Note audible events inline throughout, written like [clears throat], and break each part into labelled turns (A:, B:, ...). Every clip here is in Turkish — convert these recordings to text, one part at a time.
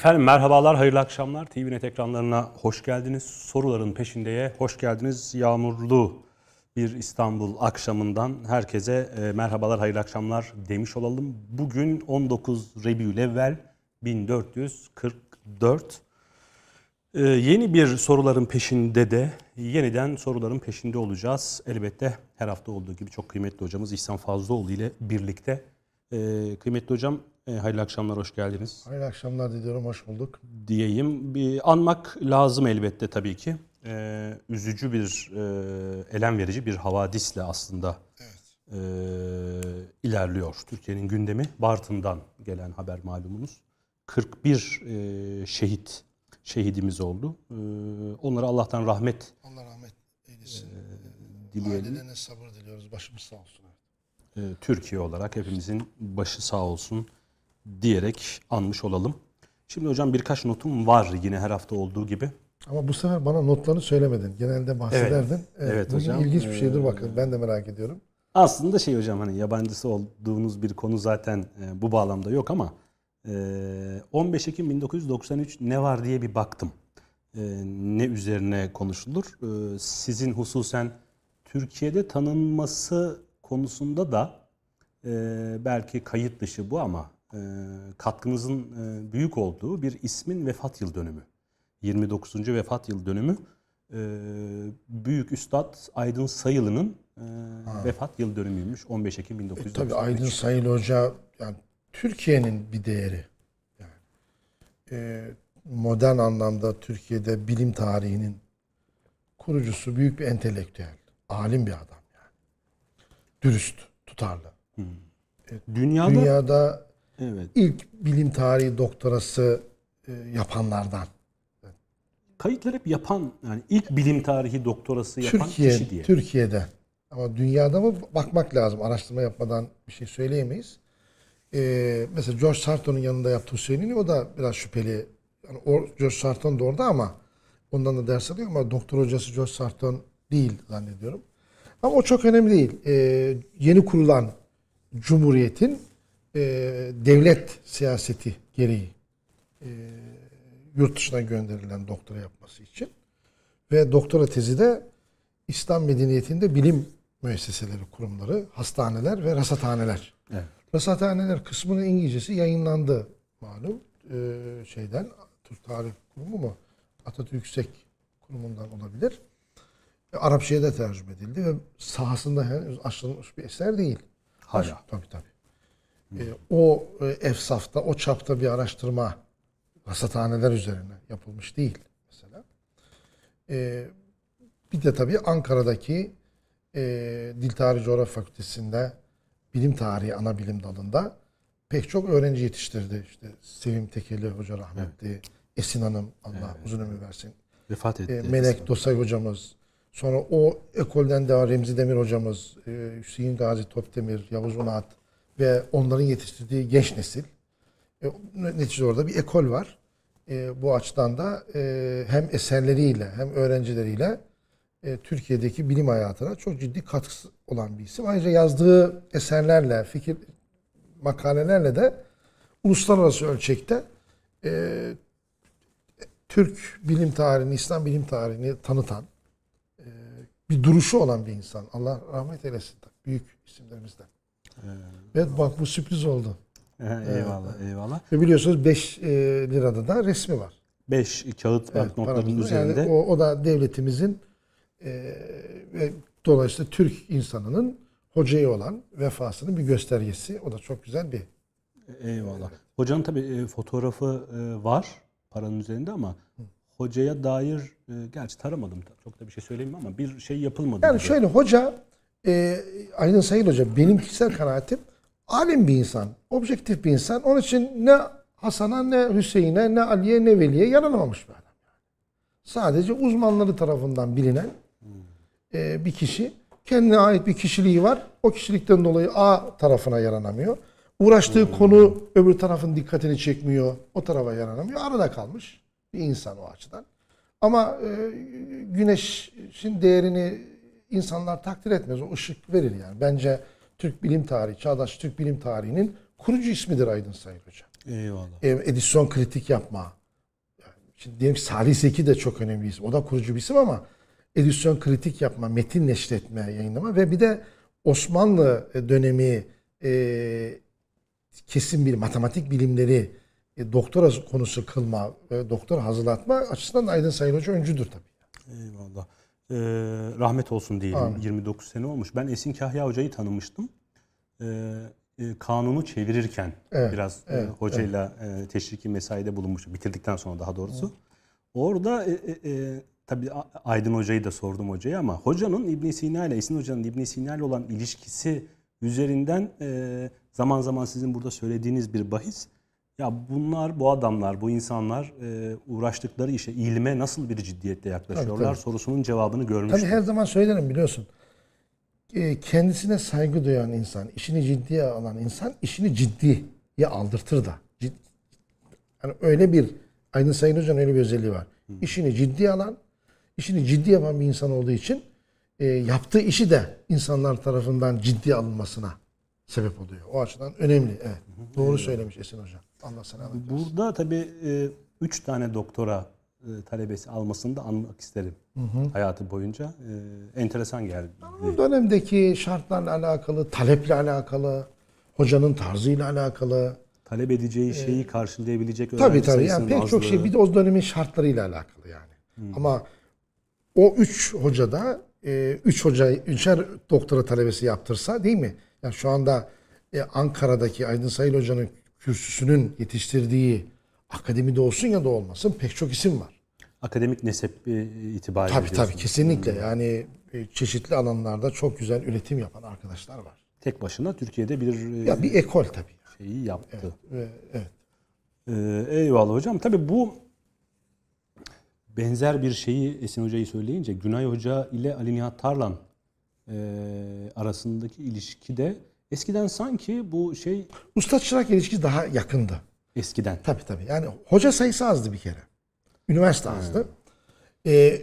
A: Efendim merhabalar, hayırlı akşamlar. TVNet ekranlarına hoş geldiniz. Soruların peşindeye hoş geldiniz. Yağmurlu bir İstanbul akşamından herkese e, merhabalar, hayırlı akşamlar demiş olalım. Bugün 19 Rebiülevvel 1444. Ee, yeni bir soruların peşinde de yeniden soruların peşinde olacağız. Elbette her hafta olduğu gibi çok kıymetli hocamız İhsan Fazlıoğlu ile birlikte. Ee, kıymetli hocam e, hayırlı akşamlar, hoş geldiniz.
B: Hayırlı akşamlar diliyorum, hoş bulduk.
A: Diyeyim. Bir anmak lazım elbette tabii ki. Ee, üzücü bir, e, elem verici bir havadisle aslında e, ilerliyor. Türkiye'nin gündemi Bartın'dan gelen haber malumunuz. 41 e, şehit şehidimiz oldu. Ee, onlara Allah'tan rahmet
B: Allah rahmet eylesin.
A: dileyelim.
B: Ailelerine sabır diliyoruz, başımız sağ olsun.
A: Ee, Türkiye olarak hepimizin başı sağ olsun diyerek anmış olalım. Şimdi hocam birkaç notum var yine her hafta olduğu gibi.
B: Ama bu sefer bana notlarını söylemedin. Genelde bahsederdin.
A: Evet, evet
B: bugün
A: hocam.
B: ilginç bir şeydir
A: Ee,
B: bakın. Ben de merak ediyorum.
A: Aslında şey hocam hani yabancısı olduğunuz bir konu zaten e, bu bağlamda yok ama e, 15 Ekim 1993 ne var diye bir baktım. E, ne üzerine konuşulur? E, sizin hususen Türkiye'de tanınması konusunda da e, belki kayıt dışı bu ama e, katkınızın e, büyük olduğu bir ismin vefat yıl dönümü. 29. vefat yıl dönümü. E, Büyük Üstad Aydın Sayılı'nın e, vefat yıl dönümüymüş 15 Ekim 1993.
B: Tabii Aydın Sayılı Hoca yani Türkiye'nin bir değeri. Yani, e, modern anlamda Türkiye'de bilim tarihinin kurucusu büyük bir entelektüel. Alim bir adam yani. Dürüst, tutarlı.
A: Dünyada
B: Dünyada
A: evet
B: ilk bilim tarihi doktorası e, yapanlardan.
A: kayıtlar hep yapan yani ilk bilim tarihi doktorası yapan
B: Türkiye,
A: kişi diye.
B: Türkiye'de. Ama dünyada mı bakmak lazım. Araştırma yapmadan bir şey söyleyemeyiz. Ee, mesela George Sarton'un yanında yaptığı söyleniyor. O da biraz şüpheli. Yani o, George Sarton da orada ama ondan da ders alıyor ama doktor hocası George Sarton değil zannediyorum. Ama o çok önemli değil. Ee, yeni kurulan Cumhuriyet'in e, devlet siyaseti gereği e, yurt dışına gönderilen doktora yapması için ve doktora tezi de İslam medeniyetinde bilim müesseseleri, kurumları, hastaneler ve rasathaneler.
A: Evet.
B: Rasathaneler kısmının İngilizcesi yayınlandı malum ee, şeyden Türk Tarih Kurumu mu? Atatürk Yüksek Kurumu'ndan olabilir. E, Arapçaya da tercüme edildi ve sahasında henüz aşılmış bir eser değil.
A: Hala.
B: Tabii tabii. E, o e, efsafta, o çapta bir araştırma rasathaneler üzerine yapılmış değil mesela. E, bir de tabii Ankara'daki e, Dil Tarihi Coğrafya Fakültesi'nde bilim tarihi ana bilim dalında pek çok öğrenci yetiştirdi. İşte Sevim Tekeli Hoca rahmetli, Esin Hanım Allah uzun ömür versin.
A: Vefat etti.
B: E, Melek Dosay hocamız, sonra o ekolden de Remzi Demir hocamız, e, Hüseyin Gazi Topdemir, Yavuz Unat ve onların yetiştirdiği genç nesil. E, neticede orada bir ekol var. E, bu açıdan da e, hem eserleriyle hem öğrencileriyle e, Türkiye'deki bilim hayatına çok ciddi katkısı olan bir isim. Ayrıca yazdığı eserlerle, fikir makalelerle de uluslararası ölçekte e, Türk bilim tarihini, İslam bilim tarihini tanıtan e, bir duruşu olan bir insan. Allah rahmet eylesin. Büyük isimlerimizden. Evet bak bu sürpriz oldu.
A: eyvallah, eyvallah.
B: Ve biliyorsunuz 5 lirada da resmi var.
A: 5 kağıt
B: Evet,
A: banknotların
B: paramızda.
A: üzerinde.
B: Yani o, o da devletimizin e, ve dolayısıyla Türk insanının hocayı olan vefasının bir göstergesi. O da çok güzel bir
A: Eyvallah. Hocanın tabii e, fotoğrafı e, var paranın üzerinde ama hocaya dair e, gerçi taramadım. Çok da bir şey söyleyeyim ama bir şey yapılmadı.
B: Yani
A: gibi.
B: şöyle hoca e, Aydın Sayıl Hoca benim kişisel kanaatim alim bir insan, objektif bir insan. Onun için ne Hasan'a ne Hüseyin'e ne Ali'ye ne Veli'ye yaranamamış bir adam. Sadece uzmanları tarafından bilinen e, bir kişi. Kendine ait bir kişiliği var. O kişilikten dolayı A tarafına yaranamıyor. Uğraştığı konu öbür tarafın dikkatini çekmiyor. O tarafa yaranamıyor. Arada kalmış bir insan o açıdan. Ama e, güneşin değerini insanlar takdir etmez. O ışık verir yani. Bence Türk bilim tarihi, çağdaş Türk bilim tarihinin kurucu ismidir Aydın Sayın Hoca.
A: Eyvallah.
B: e, edisyon kritik yapma. Şimdi diyelim ki Salih Zeki de çok önemli bir isim. O da kurucu bir isim ama edisyon kritik yapma, metin neşretme, yayınlama ve bir de Osmanlı dönemi e, kesin bir matematik bilimleri e, doktora konusu kılma, e, doktora hazırlatma açısından da Aydın Sayın Hoca öncüdür tabii.
A: Eyvallah. Ee, rahmet olsun diyelim.
B: Amin.
A: 29 sene olmuş. Ben Esin Kahya Hoca'yı tanımıştım. Ee, e, kanunu çevirirken
B: Evet,
A: biraz e,
B: evet,
A: hocayla e, teşriki mesaide bulunmuş. Bitirdikten sonra daha doğrusu. Orada e, e, e, tabii Aydın Hoca'yı da sordum hocaya ama hocanın İbn Sina ile Esin Hoca'nın İbn Sina ile olan ilişkisi üzerinden e, zaman zaman sizin burada söylediğiniz bir bahis. Ya bunlar, bu adamlar, bu insanlar e, uğraştıkları işe, ilme nasıl bir ciddiyetle yaklaşıyorlar
B: tabii.
A: sorusunun cevabını görmüştüm.
B: Tabii her zaman söylerim biliyorsun. E, Kendisine saygı duyan insan, işini ciddiye alan insan işini ciddiye aldırtır da. Cid- Yani öyle bir Aydın Sayın Hoca'nın öyle bir özelliği var. İşini ciddiye alan, işini ciddi yapan bir insan olduğu için e, yaptığı işi de insanlar tarafından ciddiye alınmasına sebep oluyor. O açıdan önemli. Evet. Doğru söylemiş Esin Hoca. Allah sana rahmet eylesin.
A: Burada tabii e, üç tane doktora e, talebesi almasını da anmak isterim hayatı boyunca. E, enteresan geldi.
B: Bu dönemdeki şartlarla alakalı, taleple alakalı, hocanın tarzıyla alakalı.
A: Talep edeceği şeyi karşılayabilecek öğrenci
B: Tabii tabii. Yani pek çok şey bir de o dönemin şartlarıyla alakalı yani. Ama o üç hoca da e, üç hoca, üçer doktora talebesi yaptırsa değil mi? Yani şu anda e, Ankara'daki Aydın Sayıl Hoca'nın kürsüsünün yetiştirdiği akademide olsun ya da olmasın pek çok isim var.
A: Akademik nesep e, itibariyle
B: Tabii tabii
A: diyorsunuz.
B: kesinlikle. Yani e, çeşitli alanlarda çok güzel üretim yapan arkadaşlar var.
A: Tek başına Türkiye'de bir e,
B: Ya bir ekol tabii.
A: şeyi yaptı.
B: Ve, evet.
A: Ee, eyvallah hocam. Tabii bu benzer bir şeyi Esin Hoca'yı söyleyince Günay Hoca ile Ali Nihat Tarlan e, arasındaki ilişki de eskiden sanki bu şey
B: Usta çırak ilişkisi daha yakındı.
A: eskiden.
B: Tabii tabii. Yani hoca sayısı azdı bir kere. Üniversite azdı. Ee,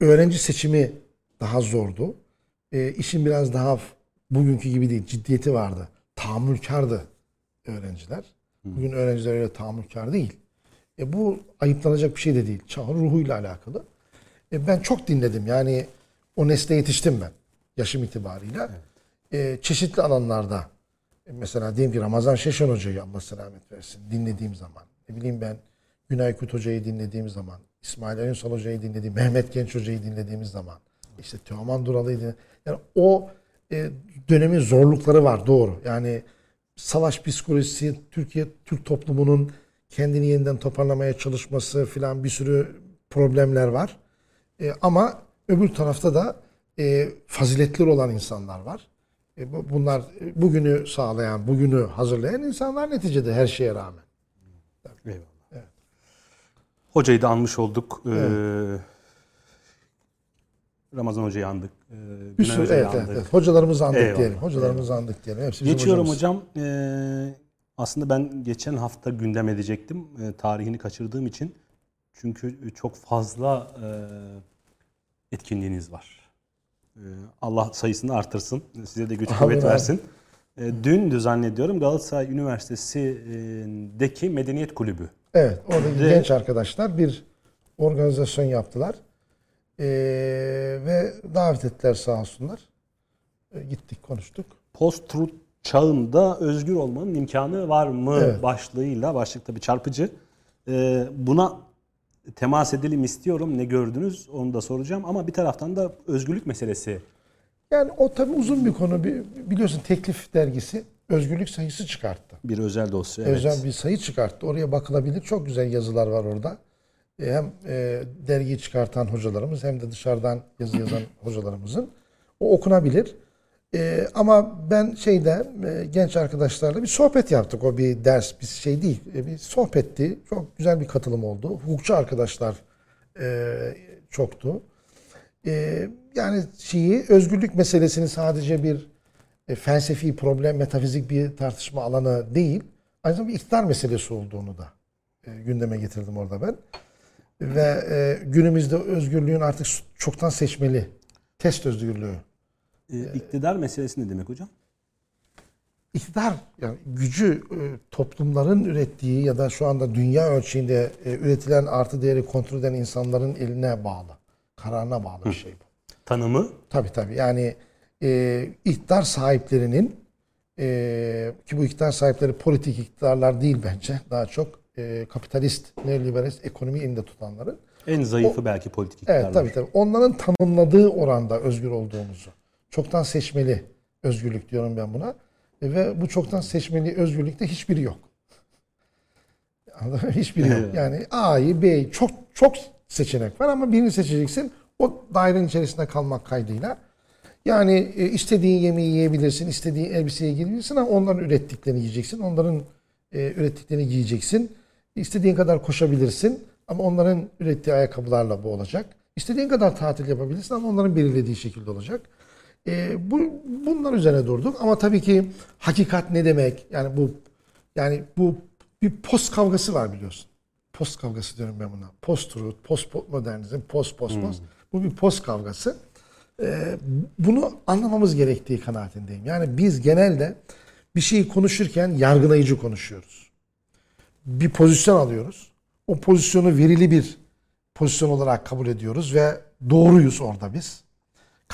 B: öğrenci seçimi daha zordu. Ee, işin biraz daha bugünkü gibi değil. Ciddiyeti vardı. Tahammülkardı öğrenciler. Bugün öğrenciler öyle tahammülkar değil. E, bu ayıplanacak bir şey de değil. Çağın ruhuyla alakalı. E, ben çok dinledim. Yani o nesle yetiştim ben. Yaşım itibarıyla. E, çeşitli alanlarda e, Mesela diyelim ki Ramazan Şeşen Hoca'yı Allah selamet versin dinlediğim zaman. Ne bileyim ben Günay Kut Hoca'yı dinlediğim zaman. İsmail Ünsal Hoca'yı dinlediğim, Mehmet Genç Hoca'yı dinlediğimiz zaman. işte Teoman Duralı'yı dinle- Yani o e, dönemin zorlukları var doğru. Yani savaş psikolojisi, Türkiye Türk toplumunun kendini yeniden toparlamaya çalışması filan bir sürü problemler var. E, ama öbür tarafta da e, faziletli olan insanlar var. E, bu- bunlar e, bugünü sağlayan, bugünü hazırlayan insanlar neticede her şeye rağmen.
A: Eyvallah. Hocayı da anmış olduk. Ee, Ramazan Hoca'yı andık. Ee,
B: Bir sürü, evet, evet,
A: andık.
B: evet. Hocalarımızı andık
A: Eyvallah,
B: diyelim. Hocalarımızı andık diyelim. Hepsi
A: Geçiyorum hocam. Ee, aslında ben geçen hafta gündem edecektim. Ee, tarihini kaçırdığım için. Çünkü çok fazla e, etkinliğiniz var. Ee, Allah sayısını artırsın. Size de güç
B: Amin,
A: kuvvet versin. Ee, dün zannediyorum Galatasaray Üniversitesi'ndeki Medeniyet Kulübü.
B: Evet, oradaki
A: Ve-
B: genç arkadaşlar bir organizasyon yaptılar. Ee, ve davet ettiler sağ olsunlar. Ee, gittik, konuştuk.
A: Post-truth çağında özgür olmanın imkanı var mı
B: Evet.
A: başlığıyla başlık tabii çarpıcı. Ee, buna temas edelim istiyorum. Ne gördünüz onu da soracağım ama bir taraftan da özgürlük meselesi.
B: Yani o tabii uzun bir konu. Biliyorsun Teklif Dergisi özgürlük sayısı çıkarttı.
A: Bir özel dosya. Evet.
B: Özel bir sayı çıkarttı. Oraya bakılabilir. Çok güzel yazılar var orada. E, Hem e, dergiyi çıkartan hocalarımız hem de dışarıdan yazı yazan [laughs] hocalarımızın. O okunabilir. E, ama ben şeyde e, genç arkadaşlarla bir sohbet yaptık. O bir ders, bir şey değil. E, bir sohbetti. Çok güzel bir katılım oldu. Hukukçu arkadaşlar e, çoktu. E, yani şeyi özgürlük meselesini sadece bir e, felsefi problem, metafizik bir tartışma alanı değil, aynı zamanda bir iktidar meselesi olduğunu da e, gündeme getirdim orada ben. Ve e, günümüzde özgürlüğün artık çoktan seçmeli. Test özgürlüğü.
A: Ee, iktidar meselesi ne demek hocam?
B: iktidar yani gücü e, toplumların ürettiği ya da şu anda dünya ölçeğinde e, üretilen artı değeri kontrol eden insanların eline bağlı. Kararına bağlı bir şey bu.
A: Tanımı
B: Tabii tabii. Yani e, iktidar sahiplerinin e, ki bu iktidar sahipleri politik iktidarlar değil bence. Daha çok e, kapitalist, neoliberalist ekonomi elinde tutanların.
A: en zayıfı belki politik iktidarlar.
B: Evet tabii tabii. Onların tanımladığı oranda özgür olduğumuzu. Çoktan seçmeli özgürlük diyorum ben buna. E, Ve bu çoktan seçmeli özgürlükte hiçbiri yok. [laughs] Hiçbiri yok. Yani A'yı, B'yi çok çok seçenek var ama birini seçeceksin. O dairenin içerisinde kalmak kaydıyla. Yani e, istediğin yemeği yiyebilirsin, istediğin elbiseye giyebilirsin ama onların ürettiklerini yiyeceksin. Onların e, ürettiklerini giyeceksin. İstediğin kadar koşabilirsin ama onların ürettiği ayakkabılarla bu olacak. İstediğin kadar tatil yapabilirsin ama onların belirlediği şekilde olacak. E, bu bunlar üzerine durduk ama tabii ki hakikat ne demek? Yani bu yani bu bir post kavgası var biliyorsun. Post kavgası diyorum ben buna. Post truth, post modernizm, post post post. Bu bir post kavgası. Ee, bunu anlamamız gerektiği kanaatindeyim. Yani biz genelde bir şeyi konuşurken yargılayıcı konuşuyoruz. Bir pozisyon alıyoruz. O pozisyonu verili bir pozisyon olarak kabul ediyoruz ve doğruyuz orada biz.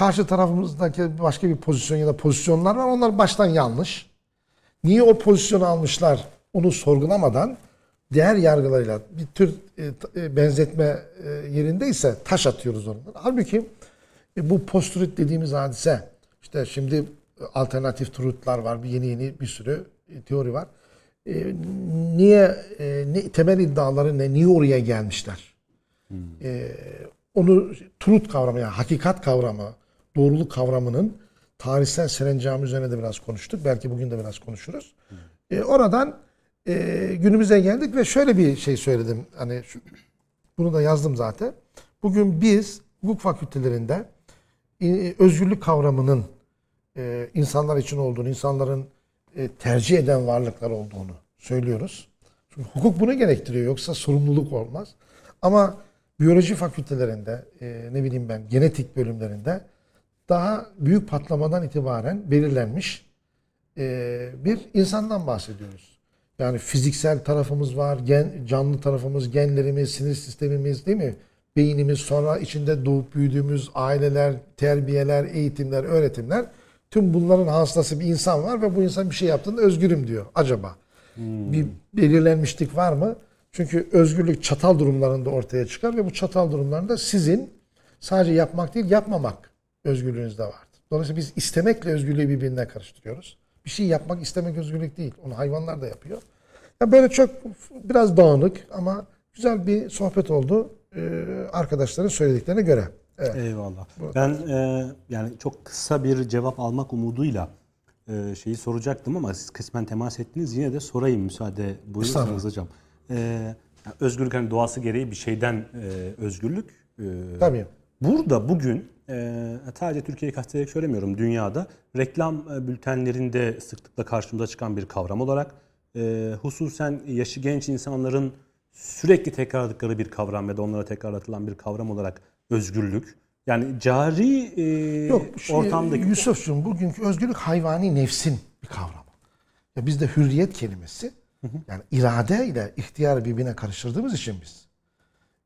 B: Karşı tarafımızdaki başka bir pozisyon ya da pozisyonlar var. Onlar baştan yanlış. Niye o pozisyonu almışlar onu sorgulamadan değer yargılarıyla bir tür e, e, benzetme e, yerindeyse taş atıyoruz onlara. Halbuki bu post-truth dediğimiz hadise işte şimdi alternatif truthlar var. Bir yeni yeni bir sürü teori var. E, niye e, ne temel iddiaları ne niye oraya gelmişler? E, onu truth kavramı yani hakikat kavramı, doğruluk kavramının tarihsel serencamı üzerine de biraz konuştuk. Belki bugün de biraz konuşuruz. E, oradan e, günümüze geldik ve şöyle bir şey söyledim. Hani şu- bunu da yazdım zaten. Bugün biz hukuk fakültelerinde e, özgürlük kavramının e, insanlar için olduğunu, insanların e, tercih eden varlıklar olduğunu söylüyoruz. Çünkü hukuk bunu gerektiriyor. Yoksa sorumluluk olmaz. Ama biyoloji fakültelerinde, e, ne bileyim ben, genetik bölümlerinde daha büyük patlamadan itibaren belirlenmiş e, bir insandan bahsediyoruz. Yani fiziksel tarafımız var, gen, canlı tarafımız, genlerimiz, sinir sistemimiz değil mi? Beynimiz, sonra içinde doğup büyüdüğümüz aileler, terbiyeler, eğitimler, öğretimler. Tüm bunların hastası bir insan var ve bu insan bir şey yaptığında özgürüm diyor. Acaba bir belirlenmişlik var mı? Çünkü özgürlük çatal durumlarında ortaya çıkar ve bu çatal durumlarında sizin sadece yapmak değil yapmamak özgürlüğünüz de vardır. Dolayısıyla biz istemekle özgürlüğü birbirine karıştırıyoruz. Bir şey yapmak istemek özgürlük değil. Onu hayvanlar da yapıyor. Ya böyle çok biraz dağınık ama güzel bir sohbet oldu. Ee, arkadaşların söylediklerine göre. Evet.
A: Eyvallah. Ben e, yani çok kısa bir cevap almak umuduyla e, şeyi soracaktım ama siz kısmen temas ettiniz. Yine de sorayım müsaade buyurursanız hocam. E, yani özgürlük hani doğası gereği bir şeyden e, özgürlük. E,
B: Tabii.
A: Burada bugün e, sadece Türkiye'yi kastederek söylemiyorum dünyada reklam e, bültenlerinde sıklıkla karşımıza çıkan bir kavram olarak e, hususen yaşı genç insanların sürekli tekrarladıkları bir kavram ya da onlara tekrarlatılan bir kavram olarak özgürlük. Yani cari e,
B: Yok şey,
A: ortamdaki
B: Yusuf'cum bugünkü özgürlük hayvani nefsin bir kavramı. Ya bizde hürriyet kelimesi yani irade ile ihtiyarı birbirine karıştırdığımız için biz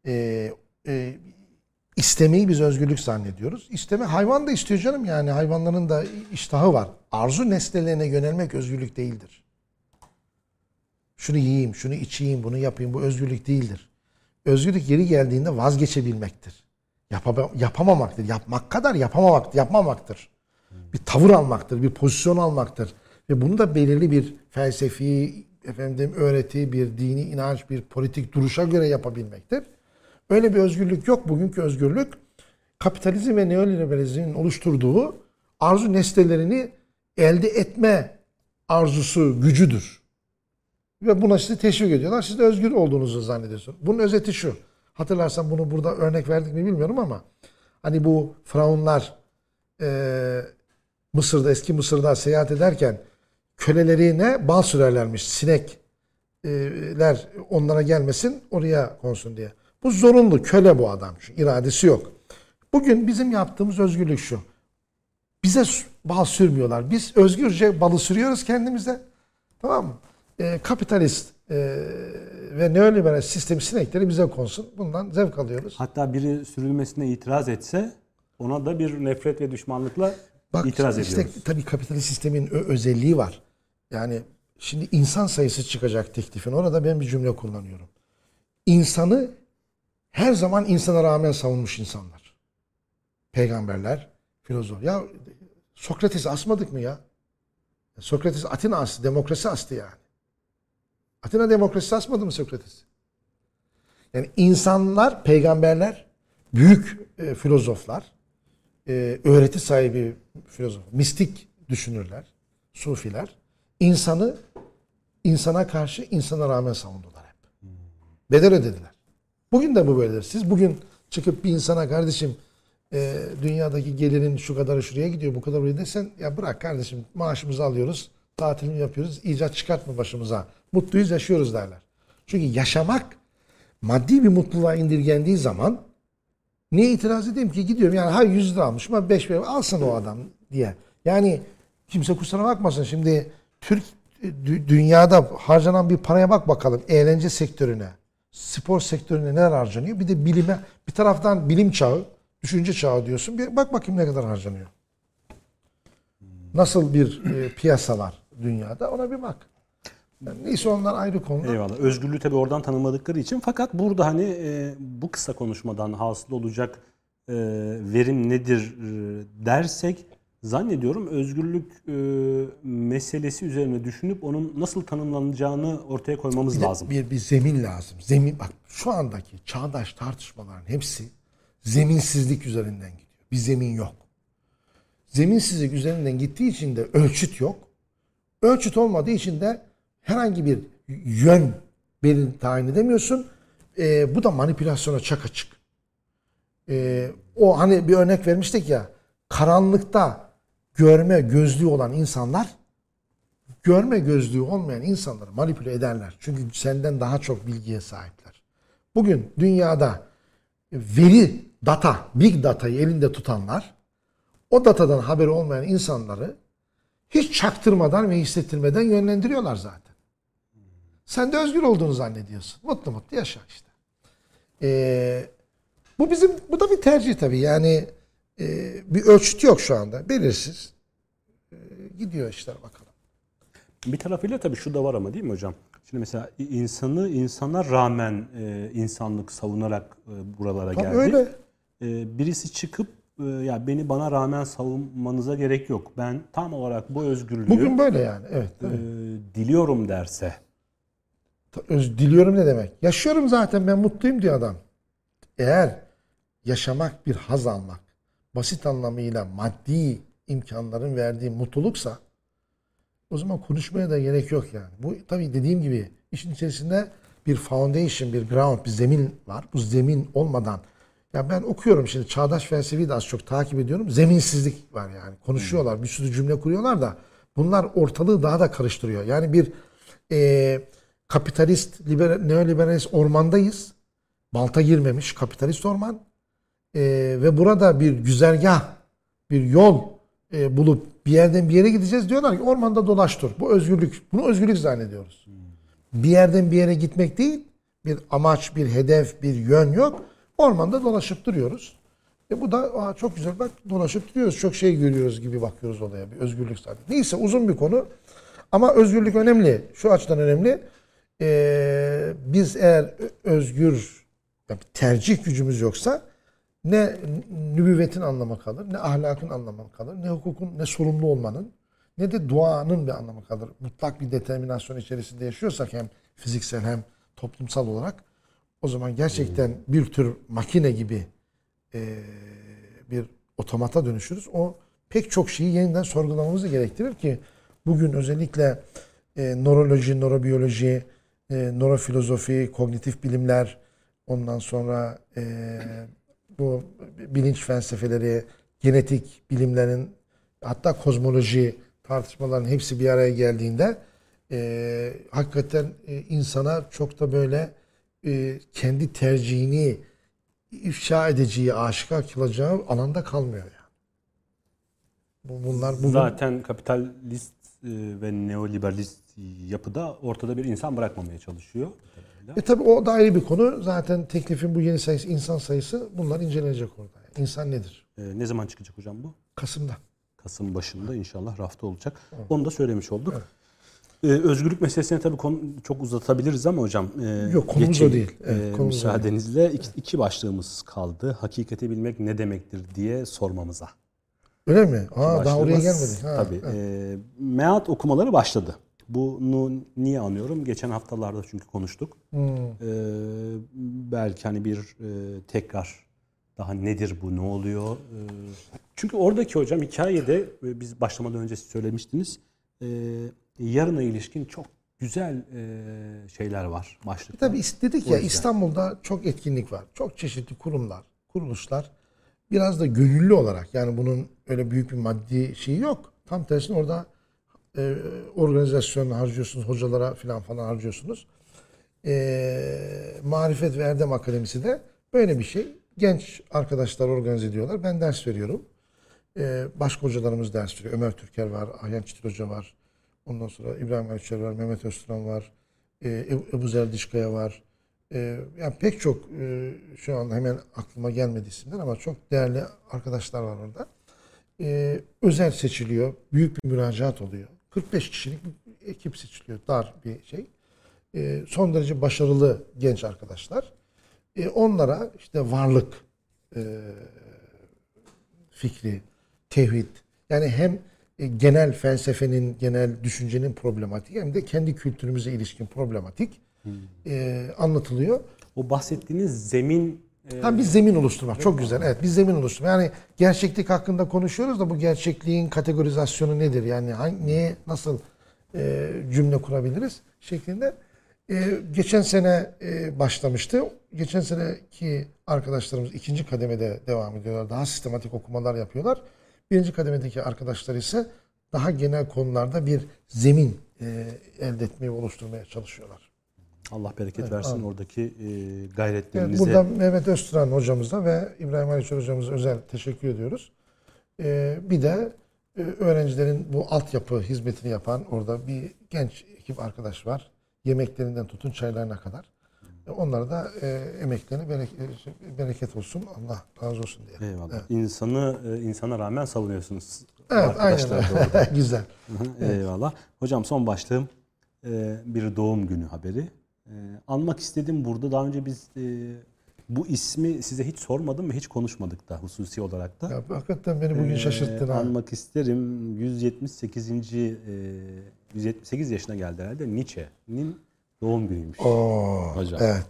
B: e, e, istemeyi biz özgürlük zannediyoruz. İsteme hayvan da istiyor canım yani hayvanların da iştahı var. Arzu nesnelerine yönelmek özgürlük değildir. Şunu yiyeyim, şunu içeyim, bunu yapayım bu özgürlük değildir. Özgürlük yeri geldiğinde vazgeçebilmektir. Yapama, yapamamaktır. Yapmak kadar yapamamak, yapmamaktır. Bir tavır almaktır, bir pozisyon almaktır. Ve bunu da belirli bir felsefi, efendim öğreti, bir dini inanç, bir politik duruşa göre yapabilmektir. Öyle bir özgürlük yok. Bugünkü özgürlük kapitalizm ve neoliberalizmin oluşturduğu arzu nesnelerini elde etme arzusu, gücüdür. Ve buna sizi teşvik ediyorlar. Siz de özgür olduğunuzu zannediyorsunuz. Bunun özeti şu. Hatırlarsan bunu burada örnek verdik mi bilmiyorum ama hani bu Firavunlar e, Mısır'da, eski Mısır'da seyahat ederken kölelerine bal sürerlermiş. Sinekler onlara gelmesin, oraya konsun diye. Bu zorunlu. Köle bu adam. Şu iradesi yok. Bugün bizim yaptığımız özgürlük şu. Bize bal sürmüyorlar. Biz özgürce balı sürüyoruz kendimize. Tamam mı? E, kapitalist e, ve neoliberal sistem sinekleri bize konsun. Bundan zevk alıyoruz.
A: Hatta biri sürülmesine itiraz etse ona da bir nefret ve düşmanlıkla
B: Bak
A: itiraz
B: işte
A: ediyoruz.
B: tabii kapitalist sistemin özelliği var. Yani şimdi insan sayısı çıkacak teklifin. Orada ben bir cümle kullanıyorum. İnsanı her zaman insana rağmen savunmuş insanlar. Peygamberler, filozof. Ya Sokrates'i asmadık mı ya? Sokrates Atina astı, demokrasi astı yani. Atina demokrasisi asmadı mı Sokrates? Yani insanlar, peygamberler, büyük e, filozoflar, e, öğreti sahibi filozof, mistik düşünürler, sufiler insanı insana karşı insana rağmen savundular hep. Bedel ödediler. Bugün de bu böyledir. Siz bugün çıkıp bir insana kardeşim e, dünyadaki gelirin şu kadarı şuraya gidiyor bu kadar buraya desen ya bırak kardeşim maaşımızı alıyoruz tatilini yapıyoruz icat çıkartma başımıza mutluyuz yaşıyoruz derler. Çünkü yaşamak maddi bir mutluluğa indirgendiği zaman Niye itiraz edeyim ki? Gidiyorum yani hayır 100 lira almışım ama 5 lira alsın o adam diye. Yani kimse kusura bakmasın şimdi Türk dü- dünyada harcanan bir paraya bak bakalım. Eğlence sektörüne, spor sektörüne neler harcanıyor? Bir de bilime, bir taraftan bilim çağı, düşünce çağı diyorsun. Bir bak bakayım ne kadar harcanıyor. Nasıl bir e, piyasa var dünyada ona bir bak. Yani neyse onlar ayrı konu.
A: Eyvallah. Özgürlüğü tabii oradan tanımadıkları için fakat burada hani e, bu kısa konuşmadan hasıl olacak e, verim nedir e, dersek zannediyorum özgürlük e, meselesi üzerine düşünüp onun nasıl tanımlanacağını ortaya koymamız
B: Bir de
A: lazım.
B: Bir, bir zemin lazım. Zemin bak şu andaki çağdaş tartışmaların hepsi zeminsizlik üzerinden gidiyor. Bir zemin yok. Zeminsizlik üzerinden gittiği için de ölçüt yok. Ölçüt olmadığı için de herhangi bir yön belin tayin edemiyorsun. Ee, bu da manipülasyona çok açık. Ee, o hani bir örnek vermiştik ya karanlıkta görme gözlüğü olan insanlar görme gözlüğü olmayan insanları manipüle ederler. Çünkü senden daha çok bilgiye sahipler. Bugün dünyada veri, data, big datayı elinde tutanlar o datadan haberi olmayan insanları hiç çaktırmadan ve hissettirmeden yönlendiriyorlar zaten. Sen de özgür olduğunu zannediyorsun. Mutlu mutlu yaşa işte. Ee, bu bizim, bu da bir tercih tabii. Yani e, bir ölçüt yok şu anda. Belirsiz. Ee, gidiyor işler bakalım.
A: Bir tarafıyla tabii şu da var ama değil mi hocam? Şimdi mesela insanı insana rağmen e, insanlık savunarak e, buralara
B: Tabii
A: geldi.
B: öyle.
A: E, birisi çıkıp e, ya beni bana rağmen savunmanıza gerek yok. Ben tam olarak bu özgürlüğü
B: Bugün böyle yani. Evet.
A: e, diliyorum derse
B: Öz, diliyorum ne demek? Yaşıyorum zaten ben mutluyum diyor adam. Eğer yaşamak bir haz almak, basit anlamıyla maddi imkanların verdiği mutluluksa o zaman konuşmaya da gerek yok yani. Bu tabii dediğim gibi işin içerisinde bir foundation, bir ground, bir zemin var. Bu zemin olmadan ya ben okuyorum şimdi çağdaş felsefeyi de az çok takip ediyorum. Zeminsizlik var yani. Konuşuyorlar, bir sürü cümle kuruyorlar da bunlar ortalığı daha da karıştırıyor. Yani bir e, kapitalist, liberal, neoliberalist ormandayız. Balta girmemiş kapitalist orman. E, ve burada bir güzergah, bir yol e, bulup bir yerden bir yere gideceğiz. Diyorlar ki ormanda dolaş dur. Bu özgürlük. Bunu özgürlük zannediyoruz. Bir yerden bir yere gitmek değil, bir amaç, bir hedef, bir yön yok. Ormanda dolaşıp duruyoruz. E bu da Aa, çok güzel bak dolaşıp duruyoruz. Çok şey görüyoruz gibi bakıyoruz olaya. Bir özgürlük zaten. Neyse uzun bir konu. Ama özgürlük önemli. Şu açıdan önemli. Ee, biz eğer özgür yani tercih gücümüz yoksa ne nübüvvetin anlamı kalır, ne ahlakın anlamı kalır, ne hukukun, ne sorumlu olmanın, ne de duanın bir anlamı kalır. Mutlak bir determinasyon içerisinde yaşıyorsak hem fiziksel hem toplumsal olarak o zaman gerçekten bir tür makine gibi e, bir otomata dönüşürüz. O pek çok şeyi yeniden sorgulamamızı gerektirir ki bugün özellikle e, nöroloji, nörobiyoloji, e, nörofilozofi, kognitif bilimler, ondan sonra e, bu bilinç felsefeleri, genetik bilimlerin hatta kozmoloji tartışmaların hepsi bir araya geldiğinde e, hakikaten e, insana çok da böyle e, kendi tercihini ifşa edeceği, aşikar kılacağı alanda kalmıyor yani. Bu- Bunlar bugün
A: Zaten kapitalist e, ve neoliberalist yapıda ortada bir insan bırakmamaya çalışıyor.
B: E tabi o da ayrı bir konu. Zaten teklifin bu yeni sayısı, insan sayısı bunlar incelenecek orada. İnsan nedir?
A: E, ne zaman çıkacak hocam bu?
B: Kasım'da.
A: Kasım başında inşallah rafta olacak. Onu da söylemiş olduk. Ee, özgürlük meselesine tabii konu, çok uzatabiliriz ama hocam. e,
B: Yok, konumuz
A: geçeyim.
B: o değil. Evet,
A: E, müsaadenizle iki, iki başlığımız kaldı. Hakikati bilmek ne demektir diye sormamıza.
B: Öyle mi? Aa, daha oraya gelmedik. Ha,
A: tabii.
B: evet.
A: E, meat okumaları başladı. Bunu niye anıyorum? Geçen haftalarda çünkü konuştuk.
B: Hmm.
A: E, belki hani bir e, tekrar daha nedir bu, ne oluyor? E, çünkü oradaki hocam hikayede e, biz başlamadan önce siz söylemiştiniz. E, yarına ilişkin çok güzel e, şeyler var başlıkta.
B: Tabii dedik ya. İstanbul'da çok etkinlik var. Çok çeşitli kurumlar, kuruluşlar. Biraz da gönüllü olarak yani bunun öyle büyük bir maddi şeyi yok. Tam tersine orada e, organizasyon harcıyorsunuz, hocalara falan falan harcıyorsunuz. E, Marifet ve Erdem Akademisi de böyle bir şey. Genç arkadaşlar organize ediyorlar. Ben ders veriyorum. E, başka hocalarımız ders veriyor. Ömer Türker var, Ayhan Çitil Hoca var. Ondan sonra İbrahim Ölçer var, Mehmet Öztürk var. E, Ebu- Zerdişkaya var. E, yani pek çok e, şu an hemen aklıma gelmedi isimler ama çok değerli arkadaşlar var orada. E, özel seçiliyor. Büyük bir müracaat oluyor. 45 kişilik bir ekip seçiliyor. Dar bir şey. E, son derece başarılı genç arkadaşlar. E, onlara işte varlık e, fikri, tevhid yani hem e, genel felsefenin, genel düşüncenin problematiği hem de kendi kültürümüze ilişkin problematik e, anlatılıyor.
A: O bahsettiğiniz zemin e,
B: Ha bir zemin oluşturmak çok güzel. Evet bir zemin oluşturmak. Yani gerçeklik hakkında konuşuyoruz da bu gerçekliğin kategorizasyonu nedir? Yani hangi, nasıl e, cümle kurabiliriz şeklinde. E, geçen sene e, başlamıştı. Geçen seneki arkadaşlarımız ikinci kademede devam ediyorlar. Daha sistematik okumalar yapıyorlar. Birinci kademedeki arkadaşlar ise daha genel konularda bir zemin e, elde etmeyi oluşturmaya çalışıyorlar.
A: Allah bereket versin oradaki e,
B: Evet,
A: gayretlerinize.
B: burada Mehmet Öztürk hocamıza ve İbrahim Aliçer hocamıza özel teşekkür ediyoruz. Ee, bir de e, öğrencilerin bu altyapı hizmetini yapan orada bir genç ekip arkadaş var. Yemeklerinden tutun çaylarına kadar. E, Onlara da e, emeklerine bereket, bereket olsun. Allah razı olsun diye.
A: Eyvallah. İnsanı e, insana rağmen savunuyorsunuz.
B: Evet aynen
A: Arkadaşlar
B: öyle. [laughs] Güzel.
A: Eyvallah. Hocam son başlığım e, bir doğum günü haberi. E, Anmak istedim burada. Daha önce biz e, bu ismi size hiç sormadım ve hiç konuşmadık da hususi olarak da.
B: Ya, hakikaten beni bugün
A: Ee,
B: şaşırttın ha.
A: Anmak isterim. 178. e, 178 yaşına geldi herhalde. Nietzsche'nin doğum günüymüş.
B: Oo,
A: Hocam.
B: Evet.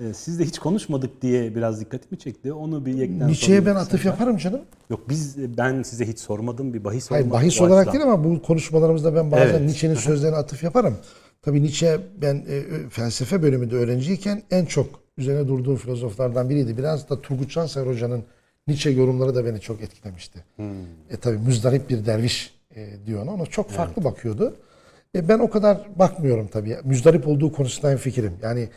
A: E, siz de hiç konuşmadık diye biraz dikkatimi çekti. Onu bir yekten
B: Nietzsche'ye ben atıf
A: size.
B: yaparım canım.
A: Yok biz ben size hiç sormadım bir bahis
B: Hayır bahis olarak
A: açıdan.
B: değil ama bu konuşmalarımızda ben bazen
A: Evet.
B: Nietzsche'nin sözlerine atıf yaparım. Tabii Nietzsche ben e, felsefe bölümünde öğrenciyken en çok üzerine durduğum filozoflardan biriydi. Biraz da Turgut Cansever Hoca'nın Nietzsche yorumları da beni çok etkilemişti. E tabii müzdarip bir derviş e, diyor ona. Ona çok farklı bakıyordu. E, ben o kadar bakmıyorum tabii. Müzdarip olduğu konusunda hem fikrim. Yani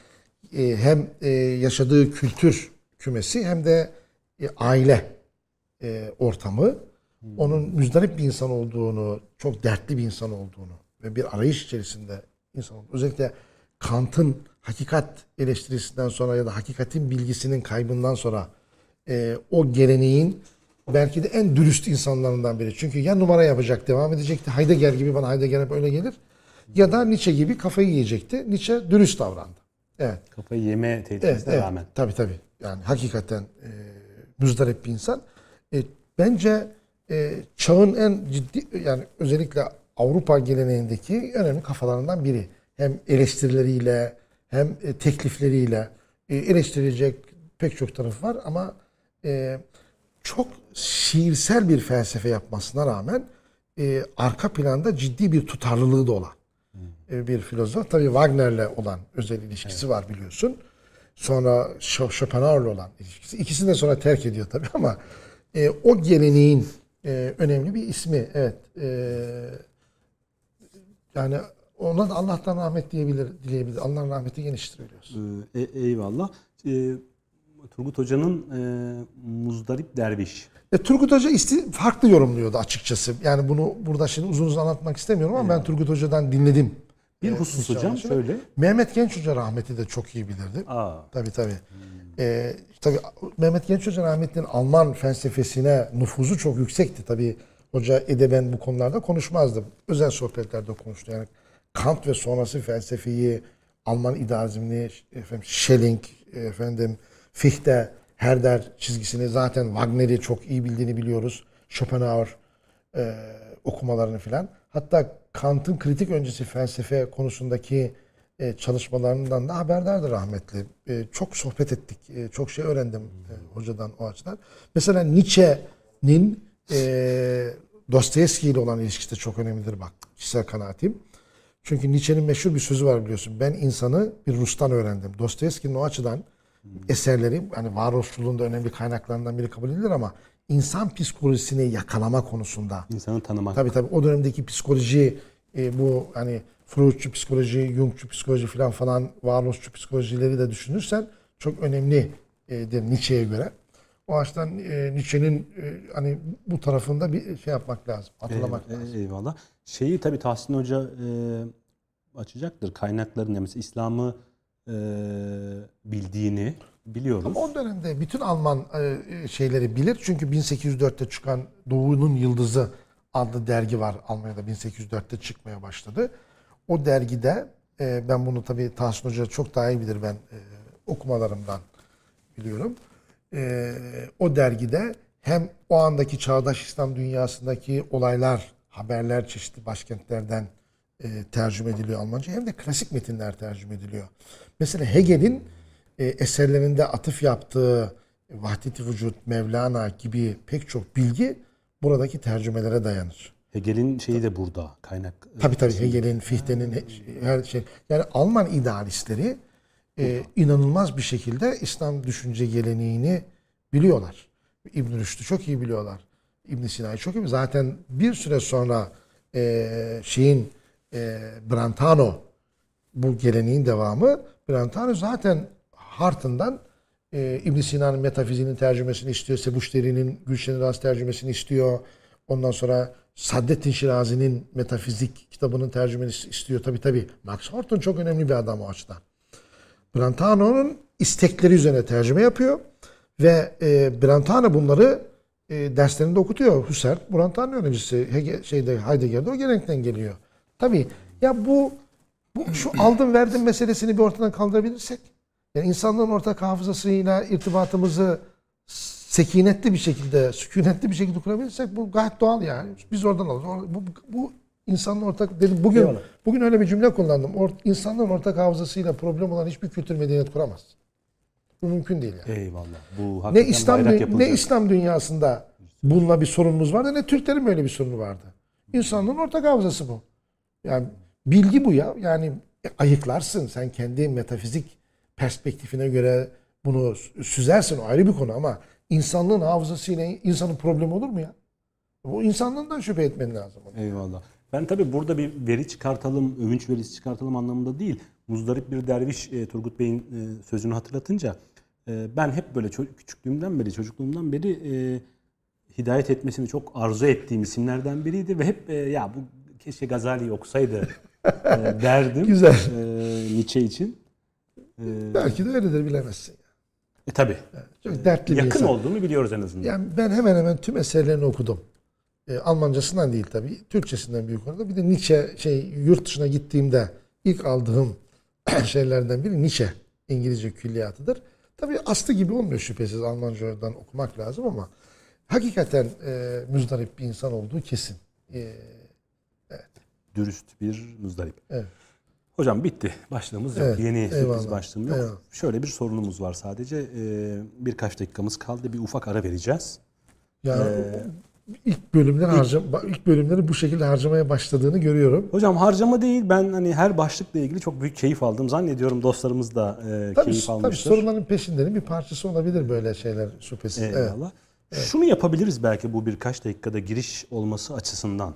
B: e, hem e, yaşadığı kültür kümesi hem de e, aile e, ortamı onun müzdarip bir insan olduğunu, çok dertli bir insan olduğunu ve bir arayış içerisinde insan olduğunu. Özellikle Kant'ın hakikat eleştirisinden sonra ya da hakikatin bilgisinin kaybından sonra e, o geleneğin belki de en dürüst insanlarından biri. Çünkü ya numara yapacak, devam edecekti. Heidegger gibi bana Heidegger hep öyle gelir. Ya da Nietzsche gibi kafayı yiyecekti. Nietzsche dürüst davrandı. Evet.
A: Kafayı yeme tehlikesine
B: Evet, evet.
A: rağmen.
B: Tabii tabii. Yani hakikaten e, müzdarip bir insan. E, bence e, çağın en ciddi yani özellikle Avrupa geleneğindeki önemli kafalarından biri. Hem eleştirileriyle hem e, teklifleriyle e, eleştirilecek pek çok tarafı var ama e, çok şiirsel bir felsefe yapmasına rağmen arka planda ciddi bir tutarlılığı da olan bir filozof. Tabii Wagner'le olan özel ilişkisi var biliyorsun. Sonra Sch- Schopenhauer'la olan ilişkisi. İkisini de sonra terk ediyor tabii ama e, o geleneğin e, önemli bir ismi. Evet. E, yani ona da Allah'tan rahmet diyebilir, dileyebilir. Allah'ın rahmeti geniştir biliyorsun.
A: Ee, e- eyvallah. Ee, Turgut Hoca'nın e, Muzdarip Derviş.
B: E, Turgut Hoca isti farklı yorumluyordu açıkçası. Yani bunu burada şimdi uzun uzun anlatmak istemiyorum ama ben Turgut Hoca'dan dinledim.
A: Bir
B: E,
A: husus hocam
B: Şimdi
A: şöyle.
B: Mehmet Genç Hoca rahmeti de çok iyi bilirdi.
A: Aa,
B: Tabii tabii. Ee, tabii Mehmet Genç Hoca rahmetli'nin Alman felsefesine nüfuzu çok yüksekti. Tabii hoca edeben bu konularda konuşmazdı. Özel sohbetlerde konuştu. Yani Kant ve sonrası felsefeyi, Alman idealizmini, efendim Schelling, efendim Fichte, Herder çizgisini zaten Wagner'i çok iyi bildiğini biliyoruz. Schopenhauer e, okumalarını filan. Hatta Kant'ın kritik öncesi felsefe konusundaki e, çalışmalarından da haberdardır rahmetli. E, çok sohbet ettik. E, çok şey öğrendim e, hocadan o açıdan. Mesela Nietzsche'nin e, Dostoyevski ile olan ilişkisi de çok önemlidir bak. Kişisel kanaatim. Çünkü Nietzsche'nin meşhur bir sözü var biliyorsun. Ben insanı bir Rus'tan öğrendim. Dostoyevski'nin o açıdan eserleri hani varoluşçuluğun da önemli kaynaklarından biri kabul edilir ama insan psikolojisini yakalama konusunda
A: insanı tanımak.
B: Tabii tabii o dönemdeki psikoloji e, bu hani Freudçu psikoloji, Jungçu psikoloji falan falan varoluşçu psikolojileri de düşünürsen çok önemli e, Nietzsche'ye göre. O açıdan e, Nietzsche'nin e, hani bu tarafında bir şey yapmak lazım, hatırlamak
A: Ey-
B: lazım.
A: Eyvallah. Şeyi tabii Tahsin Hoca e, açacaktır. Kaynaklarını mesela İslam'ı e, bildiğini biliyoruz.
B: Ama o dönemde bütün Alman e, şeyleri bilir. Çünkü 1804'te çıkan Doğu'nun Yıldızı adlı dergi var Almanya'da 1804'te çıkmaya başladı. O dergide e, ben bunu tabii Tahsin Hoca çok daha iyi bilir ben e, okumalarımdan biliyorum. E, o dergide hem o andaki çağdaş İslam dünyasındaki olaylar, haberler çeşitli başkentlerden e, tercüme ediliyor Almanca hem de klasik metinler tercüme ediliyor. Mesela Hegel'in e, eserlerinde atıf yaptığı Vahdeti Vücut, Mevlana gibi pek çok bilgi buradaki tercümelere dayanır.
A: Hegel'in şeyi de burada kaynak.
B: Tabii tabii Hegel'in, Fichte'nin he- her şey. Yani Alman idealistleri e, inanılmaz bir şekilde İslam düşünce geleneğini biliyorlar. İbn Rüşd'ü çok iyi biliyorlar. İbn Sina'yı çok iyi Zaten bir süre sonra e, şeyin e, Brantano bu geleneğin devamı. Brantano zaten Hart'ından e, İbn Sina'nın metafiziğinin tercümesini istiyor. Sebuşteri'nin Gülşen Rast tercümesini istiyor. Ondan sonra Saddettin Şirazi'nin metafizik kitabının tercümesini istiyor. Tabi tabi Max Horton çok önemli bir adam o açıdan. Brantano'nun istekleri üzerine tercüme yapıyor. Ve e, Brantano bunları e, derslerinde okutuyor. Husserl, Brantano öğrencisi. Hege, şeyde, Heidegger'de o gelenekten geliyor. Tabii ya bu, bu şu [clears throat] aldım verdim meselesini bir ortadan kaldırabilirsek yani insanlığın ortak hafızasıyla irtibatımızı sekinetli bir şekilde, sükunetli bir şekilde kurabilirsek bu gayet doğal yani. Biz oradan alırız. Bu, bu insanlığın ortak dedim bugün
A: Eyvallah.
B: bugün öyle bir cümle kullandım. Or, insanlığın ortak hafızasıyla problem olan hiçbir kültür medeniyet kuramaz. Bu mümkün değil yani.
A: Eyvallah. Bu
B: Ne İslam ne. İslam dünyasında bununla bir sorunumuz vardı ne Türklerin böyle bir sorunu vardı. İnsanlığın ortak hafızası bu. Yani bilgi bu ya. Yani e, ayıklarsın sen kendi metafizik perspektifine göre bunu sü- süzersin o ayrı bir konu ama insanlığın hafızasıyla insanın problemi olur mu ya? Bu insanlığından şüphe etmen lazım.
A: Eyvallah. Ben tabii burada bir veri çıkartalım, övünç verisi çıkartalım anlamında değil. Muzdarip bir derviş e, Turgut Bey'in e, sözünü hatırlatınca e, ben hep böyle küçüklüğümden beri, çocukluğumdan beri e, hidayet etmesini çok arzu ettiğim isimlerden biriydi ve hep e, ya bu keşke Gazali'yi okusaydı e, [laughs] derdim.
B: Güzel.
A: E, Nietzsche için. E,
B: Belki de öyledir bilemezsin.
A: e tabii.
B: Çok dertli bir
A: Yakın
B: insan.
A: olduğunu biliyoruz en azından.
B: Yani ben hemen hemen tüm eserlerini okudum. E, Almancasından değil tabii. Türkçesinden büyük oranda. Bir de Nietzsche şey yurt dışına gittiğimde ilk aldığım [clears throat] şeylerden biri Nietzsche. İngilizce külliyatıdır. Tabii aslı gibi olmuyor şüphesiz Almancadan okumak lazım ama hakikaten e, müzdarip bir insan olduğu kesin. E,
A: Dürüst bir muzdarip.
B: evet.
A: Hocam bitti. Başlığımız yok.
B: Evet,
A: Yeni sürpriz başlığım yok.
B: eyvallah.
A: Şöyle bir sorunumuz var sadece. Ee, birkaç dakikamız kaldı. Bir ufak ara vereceğiz.
B: Yani ilk bölümleri harcam ilk bölümleri bu şekilde harcamaya başladığını görüyorum.
A: Hocam harcama değil. Ben hani her başlıkla ilgili çok büyük keyif aldım. Zannediyorum dostlarımız da e,
B: Tabii,
A: keyif
B: tabii
A: almıştır.
B: soruların peşindenin bir parçası olabilir böyle şeyler şüphesiz. Evet.
A: Eyvallah. Şunu yapabiliriz belki bu birkaç dakikada giriş olması açısından.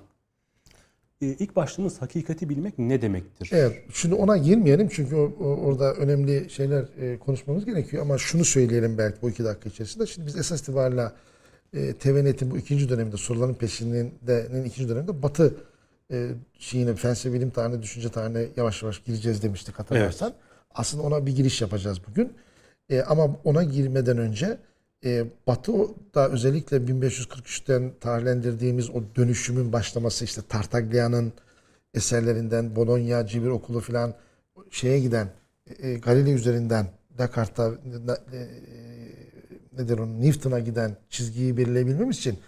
A: e, ilk başlığımız hakikati bilmek ne demektir?
B: Evet. Şimdi ona girmeyelim çünkü o- o- orada önemli şeyler e, konuşmamız gerekiyor. Ama şunu söyleyelim belki bu iki dakika içerisinde. Şimdi biz esas itibariyle e, TVNet'in bu ikinci döneminde soruların peşinde'nin ikinci döneminde Batı e, şeyine felsefe bilim tarihine, düşünce tarihine yavaş yavaş gireceğiz demiştik hatırlarsan. Aslında ona bir giriş yapacağız bugün. E, ama ona girmeden önce e, Batı da özellikle 1543'ten tarihlendirdiğimiz o dönüşümün başlaması işte Tartaglia'nın eserlerinden Bologna Cibir Okulu filan şeye giden e, Galilei üzerinden Descartes'a e, nedir onun Newton'a giden çizgiyi belirleyebilmemiz için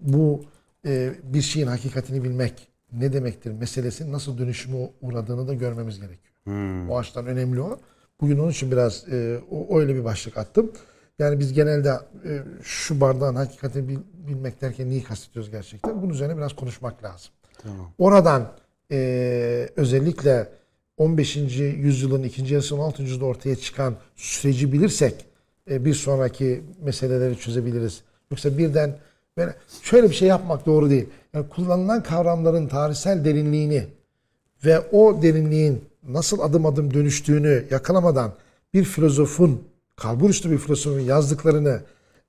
B: bu e, bir şeyin hakikatini bilmek ne demektir meselesinin nasıl dönüşüme uğradığını da görmemiz gerekiyor. O açıdan önemli o. Bugün onun için biraz e, o, öyle bir başlık attım. Yani biz genelde e, şu bardağın hakikatini bil- bilmek derken neyi kastediyoruz gerçekten? Bunun üzerine biraz konuşmak lazım.
A: Tamam.
B: Oradan e, özellikle 15. yüzyılın ikinci yarısının 16. yüzyılda ortaya çıkan süreci bilirsek bir sonraki meseleleri çözebiliriz. Yoksa birden böyle şöyle bir şey yapmak doğru değil. Yani kullanılan kavramların tarihsel derinliğini ve o derinliğin nasıl adım adım dönüştüğünü yakalamadan bir filozofun, kalburüstü bir filozofun yazdıklarını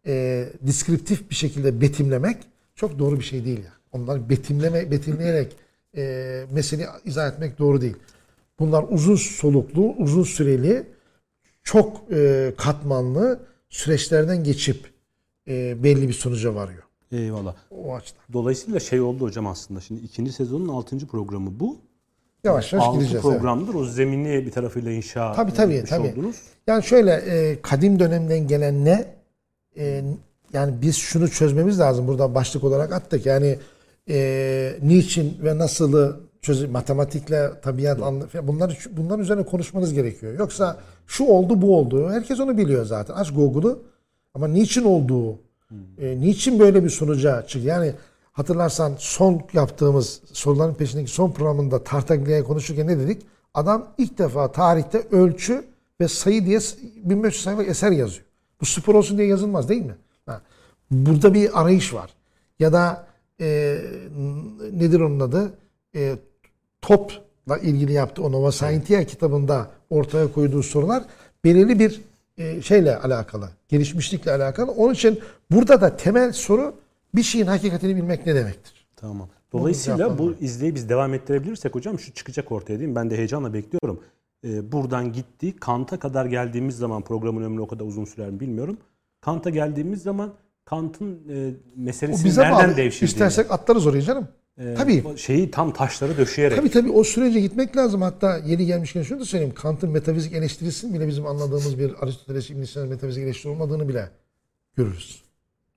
B: e, deskriptif bir şekilde betimlemek çok doğru bir şey değil. Yani. Onları betimleme, betimleyerek e, meseleyi izah etmek doğru değil. Bunlar uzun soluklu, uzun süreli, çok e, katmanlı süreçlerden geçip e, belli bir sonuca varıyor.
A: Eyvallah.
B: O açıdan.
A: Dolayısıyla şey oldu hocam aslında. Şimdi ikinci sezonun altıncı programı bu.
B: Yavaş yavaş
A: Altı
B: gideceğiz. evet.
A: programdır. O zemini bir tarafıyla inşa
B: Tabii, tabii, tabii.
A: oldunuz.
B: Yani şöyle e, kadim dönemden gelen ne? E, yani biz şunu çözmemiz lazım. Burada başlık olarak attık. Yani e, niçin ve nasılı çöz matematikle tabiat anla bunlar bunların üzerine konuşmanız gerekiyor. Yoksa şu oldu bu oldu. Herkes onu biliyor zaten. Aç Google'u. Ama niçin olduğu, e, niçin böyle bir sonuca çık? Yani hatırlarsan son yaptığımız soruların peşindeki son programında Tartaglia'yı konuşurken ne dedik? Adam ilk defa tarihte ölçü ve sayı diye 1500 sayfalık eser yazıyor. Bu spor olsun diye yazılmaz değil mi? Ha. Burada bir arayış var. Ya da e, nedir onun adı? E, topla ilgili yaptığı o Nova Scientia kitabında ortaya koyduğu sorular belirli bir e, şeyle alakalı. Gelişmişlikle alakalı. Onun için burada da temel soru bir şeyin hakikatini bilmek ne demektir?
A: Tamam. Dolayısıyla bu izleyi biz devam ettirebilirsek hocam şu çıkacak ortaya değil mi? Ben de heyecanla bekliyorum. Ee, buradan gitti. Kant'a kadar geldiğimiz zaman programın ömrü o kadar uzun sürer mi bilmiyorum. Kant'a geldiğimiz zaman Kant'ın e,
B: bize
A: nereden
B: bağlı.
A: devşirdiğini.
B: İstersek atlarız oraya canım.
A: E,
B: tabii.
A: Şeyi tam taşları döşeyerek.
B: Tabii tabii o sürece gitmek lazım. Hatta yeni gelmişken şunu da söyleyeyim. Kant'ın metafizik eleştirisinin bile bizim anladığımız bir Aristoteles İbn metafizik eleştiri olmadığını bile görürüz.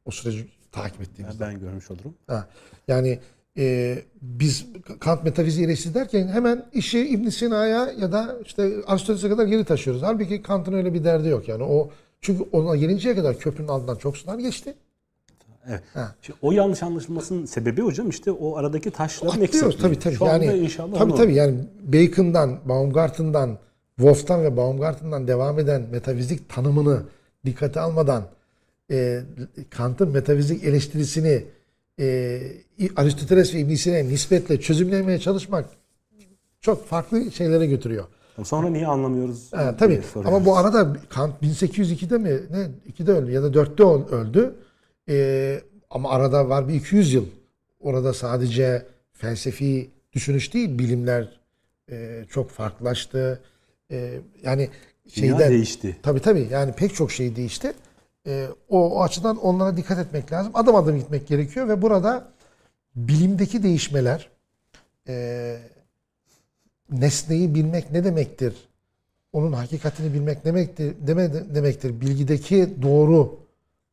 B: O süreci takip ettiğimizde.
A: Ben görmüş olurum.
B: Ha, yani e, biz Kant metafiziği eleştiri derken hemen işi İbn Sina'ya ya da işte Aristoteles'e kadar geri taşıyoruz. Halbuki Kant'ın öyle bir derdi yok. Yani o çünkü ona gelinceye kadar köprünün altından çok sular geçti.
A: Evet.
B: Ha.
A: O yanlış anlaşılmasının sebebi hocam işte o aradaki taşların eksikliği.
B: tabii tabii.
A: Şu
B: yani
A: inşallah
B: tabii
A: onu-
B: tabii yani Bacon'dan, Baumgarten'dan, Wolff'tan ve Baumgarten'dan devam eden metafizik tanımını dikkate almadan e, Kant'ın metafizik eleştirisini e, Aristoteles ve İbn nispetle çözümlemeye çalışmak çok farklı şeylere götürüyor.
A: Sonra niye anlamıyoruz?
B: Ha, tabii ama bu arada Kant 1802'de mi ne 2'de öldü ya da 4'te öl- öldü. Ee, ama arada var bir 200 yıl. Orada sadece felsefi düşünüş değil bilimler e, çok farklılaştı. E, yani
A: Dünya
B: şeyden
A: değişti.
B: Tabii tabii yani pek çok şey değişti. E, o, o açıdan onlara dikkat etmek lazım. Adım adım gitmek gerekiyor ve burada bilimdeki değişmeler e, nesneyi bilmek ne demektir? Onun hakikatini bilmek demektir, deme, demektir. Bilgideki doğru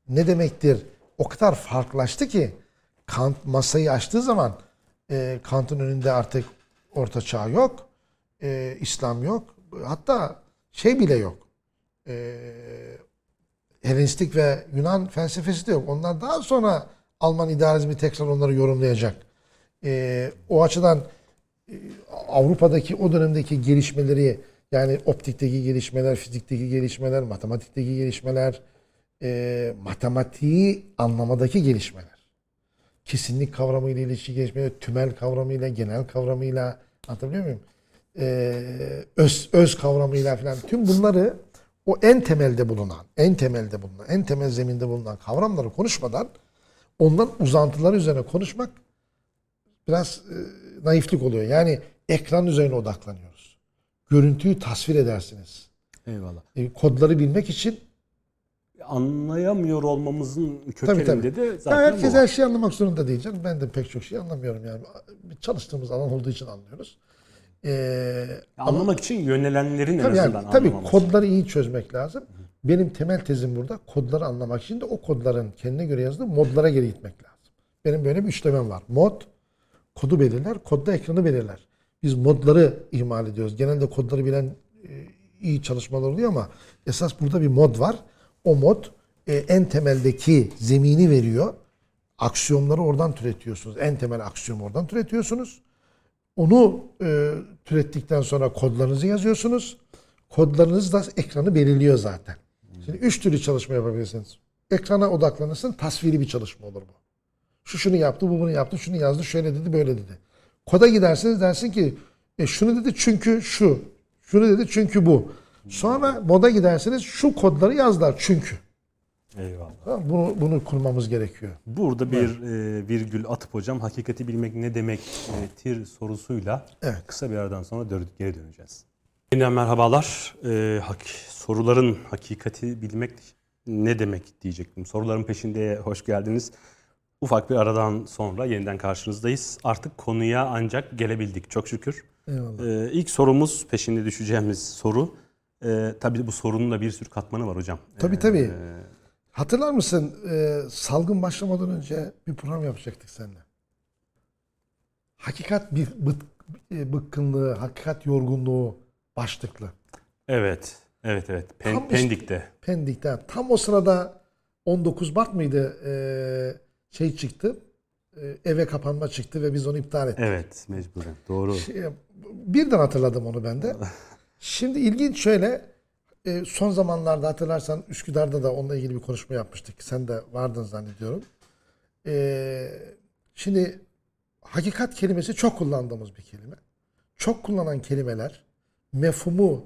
B: ne demektir? O kadar farklılaştı ki Kant masayı açtığı zaman e, Kant'ın önünde artık orta çağ yok. e, İslam yok. Hatta şey bile yok. E, Helenistik ve Yunan felsefesi de yok. Onlar daha sonra Alman idealizmi tekrar onları yorumlayacak. E, o açıdan e, Avrupa'daki o dönemdeki gelişmeleri yani optikteki gelişmeler, fizikteki gelişmeler, matematikteki gelişmeler, e, matematiği anlamadaki gelişmeler. kesinlik kavramıyla ilişki geçmiyor. Tümel kavramıyla, genel kavramıyla anlatabiliyor muyum? Ee, öz, öz kavramıyla falan tüm bunları o en temelde bulunan, en temelde bulunan, en temel zeminde bulunan kavramları konuşmadan ondan uzantıları üzerine konuşmak biraz e, naiflik oluyor. Yani ekran üzerine odaklanıyoruz. Görüntüyü tasvir edersiniz.
A: Eyvallah.
B: E, kodları bilmek için
A: Anlayamıyor olmamızın kökeninde
B: tabii.
A: de
B: ya
A: zaten
B: herkes
A: bu.
B: her şeyi anlamak zorunda değil canım. Ben de pek çok şey anlamıyorum yani. Çalıştığımız alan olduğu için anlıyoruz. Ee,
A: Anlamak için yönelenlerin en
B: Tabii, yani,
A: azından
B: tabii
A: anlamaması.
B: kodları iyi çözmek lazım. Benim temel tezim burada kodları anlamak için de o kodların kendine göre yazdığı modlara geri gitmek lazım. Benim böyle bir işlemem var. Mod kodu belirler, kodda ekranı belirler. Biz modları ihmal ediyoruz. Genelde kodları bilen e, iyi çalışmalar oluyor ama esas burada bir mod var. O mod e, en temeldeki zemini veriyor. Aksiyonları oradan türetiyorsunuz. En temel aksiyonu oradan türetiyorsunuz. Onu e, türettikten sonra kodlarınızı yazıyorsunuz. Kodlarınız da ekranı belirliyor zaten. Şimdi üç türlü çalışma yapabilirsiniz. Ekrana odaklanırsın, tasviri bir çalışma olur bu. Şu şunu yaptı, bu bunu yaptı, şunu yazdı, şöyle dedi, böyle dedi. Koda gidersiniz dersin ki e, şunu dedi çünkü şu, şunu dedi çünkü bu. Sonra moda gidersiniz şu kodları yazdılar çünkü.
A: Eyvallah.
B: Tamam? Bunu, bunu kurmamız gerekiyor.
A: Burada bir e, virgül atıp hocam hakikati bilmek ne demek e, tir sorusuyla
B: Evet.
A: kısa bir aradan sonra dö- geri döneceğiz. Yeniden merhabalar. E, hak, soruların hakikati bilmek ne demek diyecektim. Soruların peşinde hoş geldiniz. Ufak bir aradan sonra yeniden karşınızdayız. Artık konuya ancak gelebildik çok şükür.
B: Eyvallah.
A: Ee, ilk sorumuz peşinde düşeceğimiz soru. Ee, tabii bu sorunun da bir sürü katmanı var hocam.
B: Tabii,
A: Ee,
B: tabii. Hatırlar mısın e, salgın başlamadan önce bir program yapacaktık seninle. Hakikat bir bıt, e, bıkkınlığı, hakikat yorgunluğu başlıklı.
A: Evet, evet, evet. Pen-
B: Tam işte-
A: Pendik'te.
B: Tam o sırada 19 Mart mıydı e, şey çıktı. E, eve kapanma çıktı ve biz onu iptal ettik.
A: Evet, mecburen. Doğru.
B: Şey, birden hatırladım onu ben de. [laughs] Şimdi ilginç şöyle e, son zamanlarda hatırlarsan Üsküdar'da da onunla ilgili bir konuşma yapmıştık. Sen de vardın zannediyorum. E, şimdi hakikat kelimesi çok kullandığımız bir kelime. Çok kullanılan kelimeler mefhumu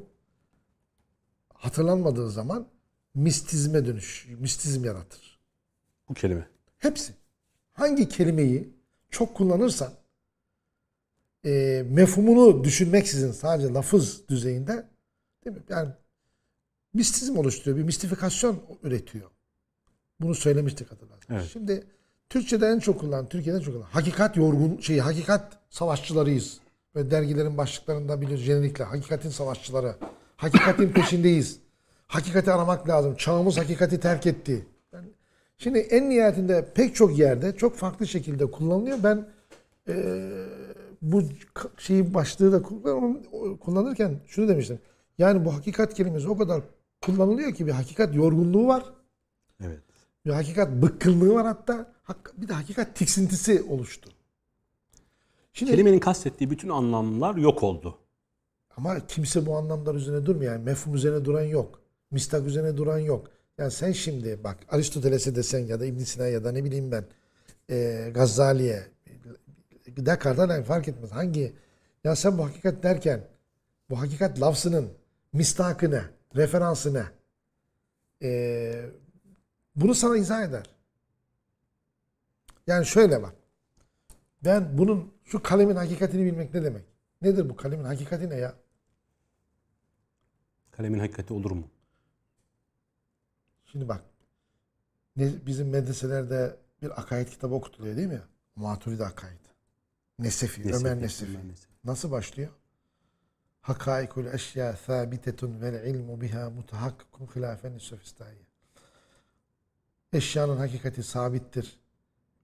B: hatırlanmadığı zaman mistizme dönüş, mistizm yaratır.
A: Bu kelime.
B: Hepsi. Hangi kelimeyi çok kullanırsan e, mefhumunu düşünmeksizin sadece lafız düzeyinde değil mi? Yani mistizm oluşturuyor. Bir mistifikasyon üretiyor. Bunu söylemiştik hatırlarsın.
A: Evet.
B: Şimdi Türkçe'de en çok kullanılan, Türkiye'de en çok kullanılan hakikat yorgun şey hakikat savaşçılarıyız. Ve dergilerin başlıklarında biliyoruz jenerikle hakikatin savaşçıları. Hakikatin peşindeyiz. Hakikati aramak lazım. Çağımız hakikati terk etti. Yani Şimdi en nihayetinde pek çok yerde çok farklı şekilde kullanılıyor. Ben eee, bu şeyi başlığı da kullan- kullanırken şunu demiştim. Yani bu hakikat kelimesi o kadar kullanılıyor ki bir hakikat yorgunluğu var.
A: Evet.
B: Bir hakikat bıkkınlığı var hatta. Bir de hakikat tiksintisi oluştu. Şimdi
A: Kelimenin kastettiği bütün anlamlar yok oldu.
B: Ama kimse bu anlamlar üzerine durmuyor. Yani mefhum üzerine duran yok. Mistak üzerine duran yok. Yani sen şimdi bak Aristoteles'e desen ya da ibn Sina ya da ne bileyim ben e, Gazali'ye Descartes'e ne fark etmez. Hangi ya sen bu hakikat derken bu hakikat lafzının mistakı ne? Referansı ne? E, bunu sana izah eder. Yani şöyle bak. Ben bunun şu kalemin hakikatini bilmek ne demek? Nedir bu kalemin hakikati ne ya?
A: Kalemin hakikati olur mu?
B: Şimdi bak. Ne, bizim medreselerde bir akaid kitabı okutuluyor değil mi? Maturidi akaid. Nesefi,
A: Nesefi,
B: Ömer Nesefi.
A: Ömer Nesefi.
B: Nasıl başlıyor? Hakaikul eşya thabitetun vel ilmu biha mutahakkikun hilafen sofistayye. Eşyanın hakikati sabittir.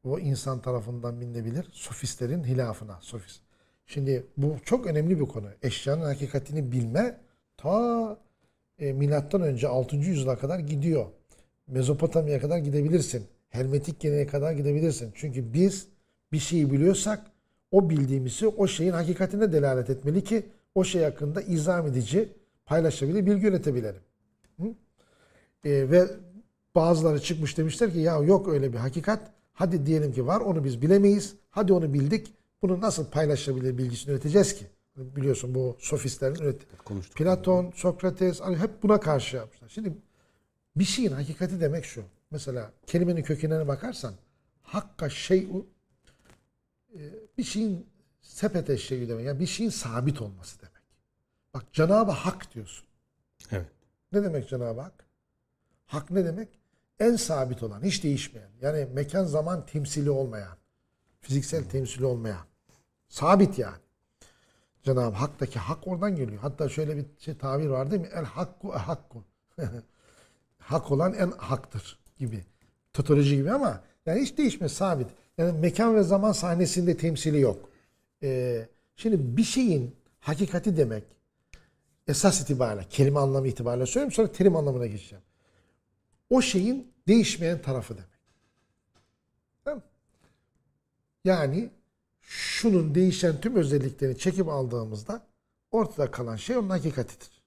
B: O insan tarafından bilinebilir. Sofistlerin hilafına. Sofist. Şimdi bu çok önemli bir konu. Eşyanın hakikatini bilme ta e, milattan önce 6. yüzyıla kadar gidiyor. Mezopotamya'ya kadar gidebilirsin. Hermetik geleneğe kadar gidebilirsin. Çünkü biz bir şeyi biliyorsak o bildiğimizi o şeyin hakikatine delalet etmeli ki o şey hakkında izah edici, paylaşabilir, bilgi üretebilelim. Hı? E, ve bazıları çıkmış demişler ki ya yok öyle bir hakikat. Hadi diyelim ki var onu biz bilemeyiz. Hadi onu bildik. Bunu nasıl paylaşılabilir bilgisini üreteceğiz ki? Biliyorsun bu sofistlerin üretti.
A: Konuştuk.
B: Platon, Sokrates hani hep buna karşı yapmışlar. Şimdi bir şeyin hakikati demek şu. Mesela kelimenin kökenine bakarsan hakka şey'u bir şeyin sepete şeyi demek. Yani bir şeyin sabit olması demek. Bak Cenab-ı Hak diyorsun.
A: Evet.
B: Ne demek Cenab-ı Hak? Hak ne demek? En sabit olan, hiç değişmeyen. Yani mekan zaman temsili olmayan. Fiziksel temsili olmayan. Sabit yani. Cenab-ı Hak'taki hak oradan geliyor. Hatta şöyle bir şey tabir var değil mi? El hakku e hakku. [laughs] hak olan en haktır gibi. Totoloji gibi ama yani hiç değişmez sabit. Yani mekan ve zaman sahnesinde temsili yok. Ee, şimdi bir şeyin hakikati demek esas itibariyle kelime anlamı itibariyle söyleyeyim sonra terim anlamına geçeceğim. O şeyin değişmeyen tarafı demek. Tamam? Yani şunun değişen tüm özelliklerini çekip aldığımızda ortada kalan şey onun hakikatidir.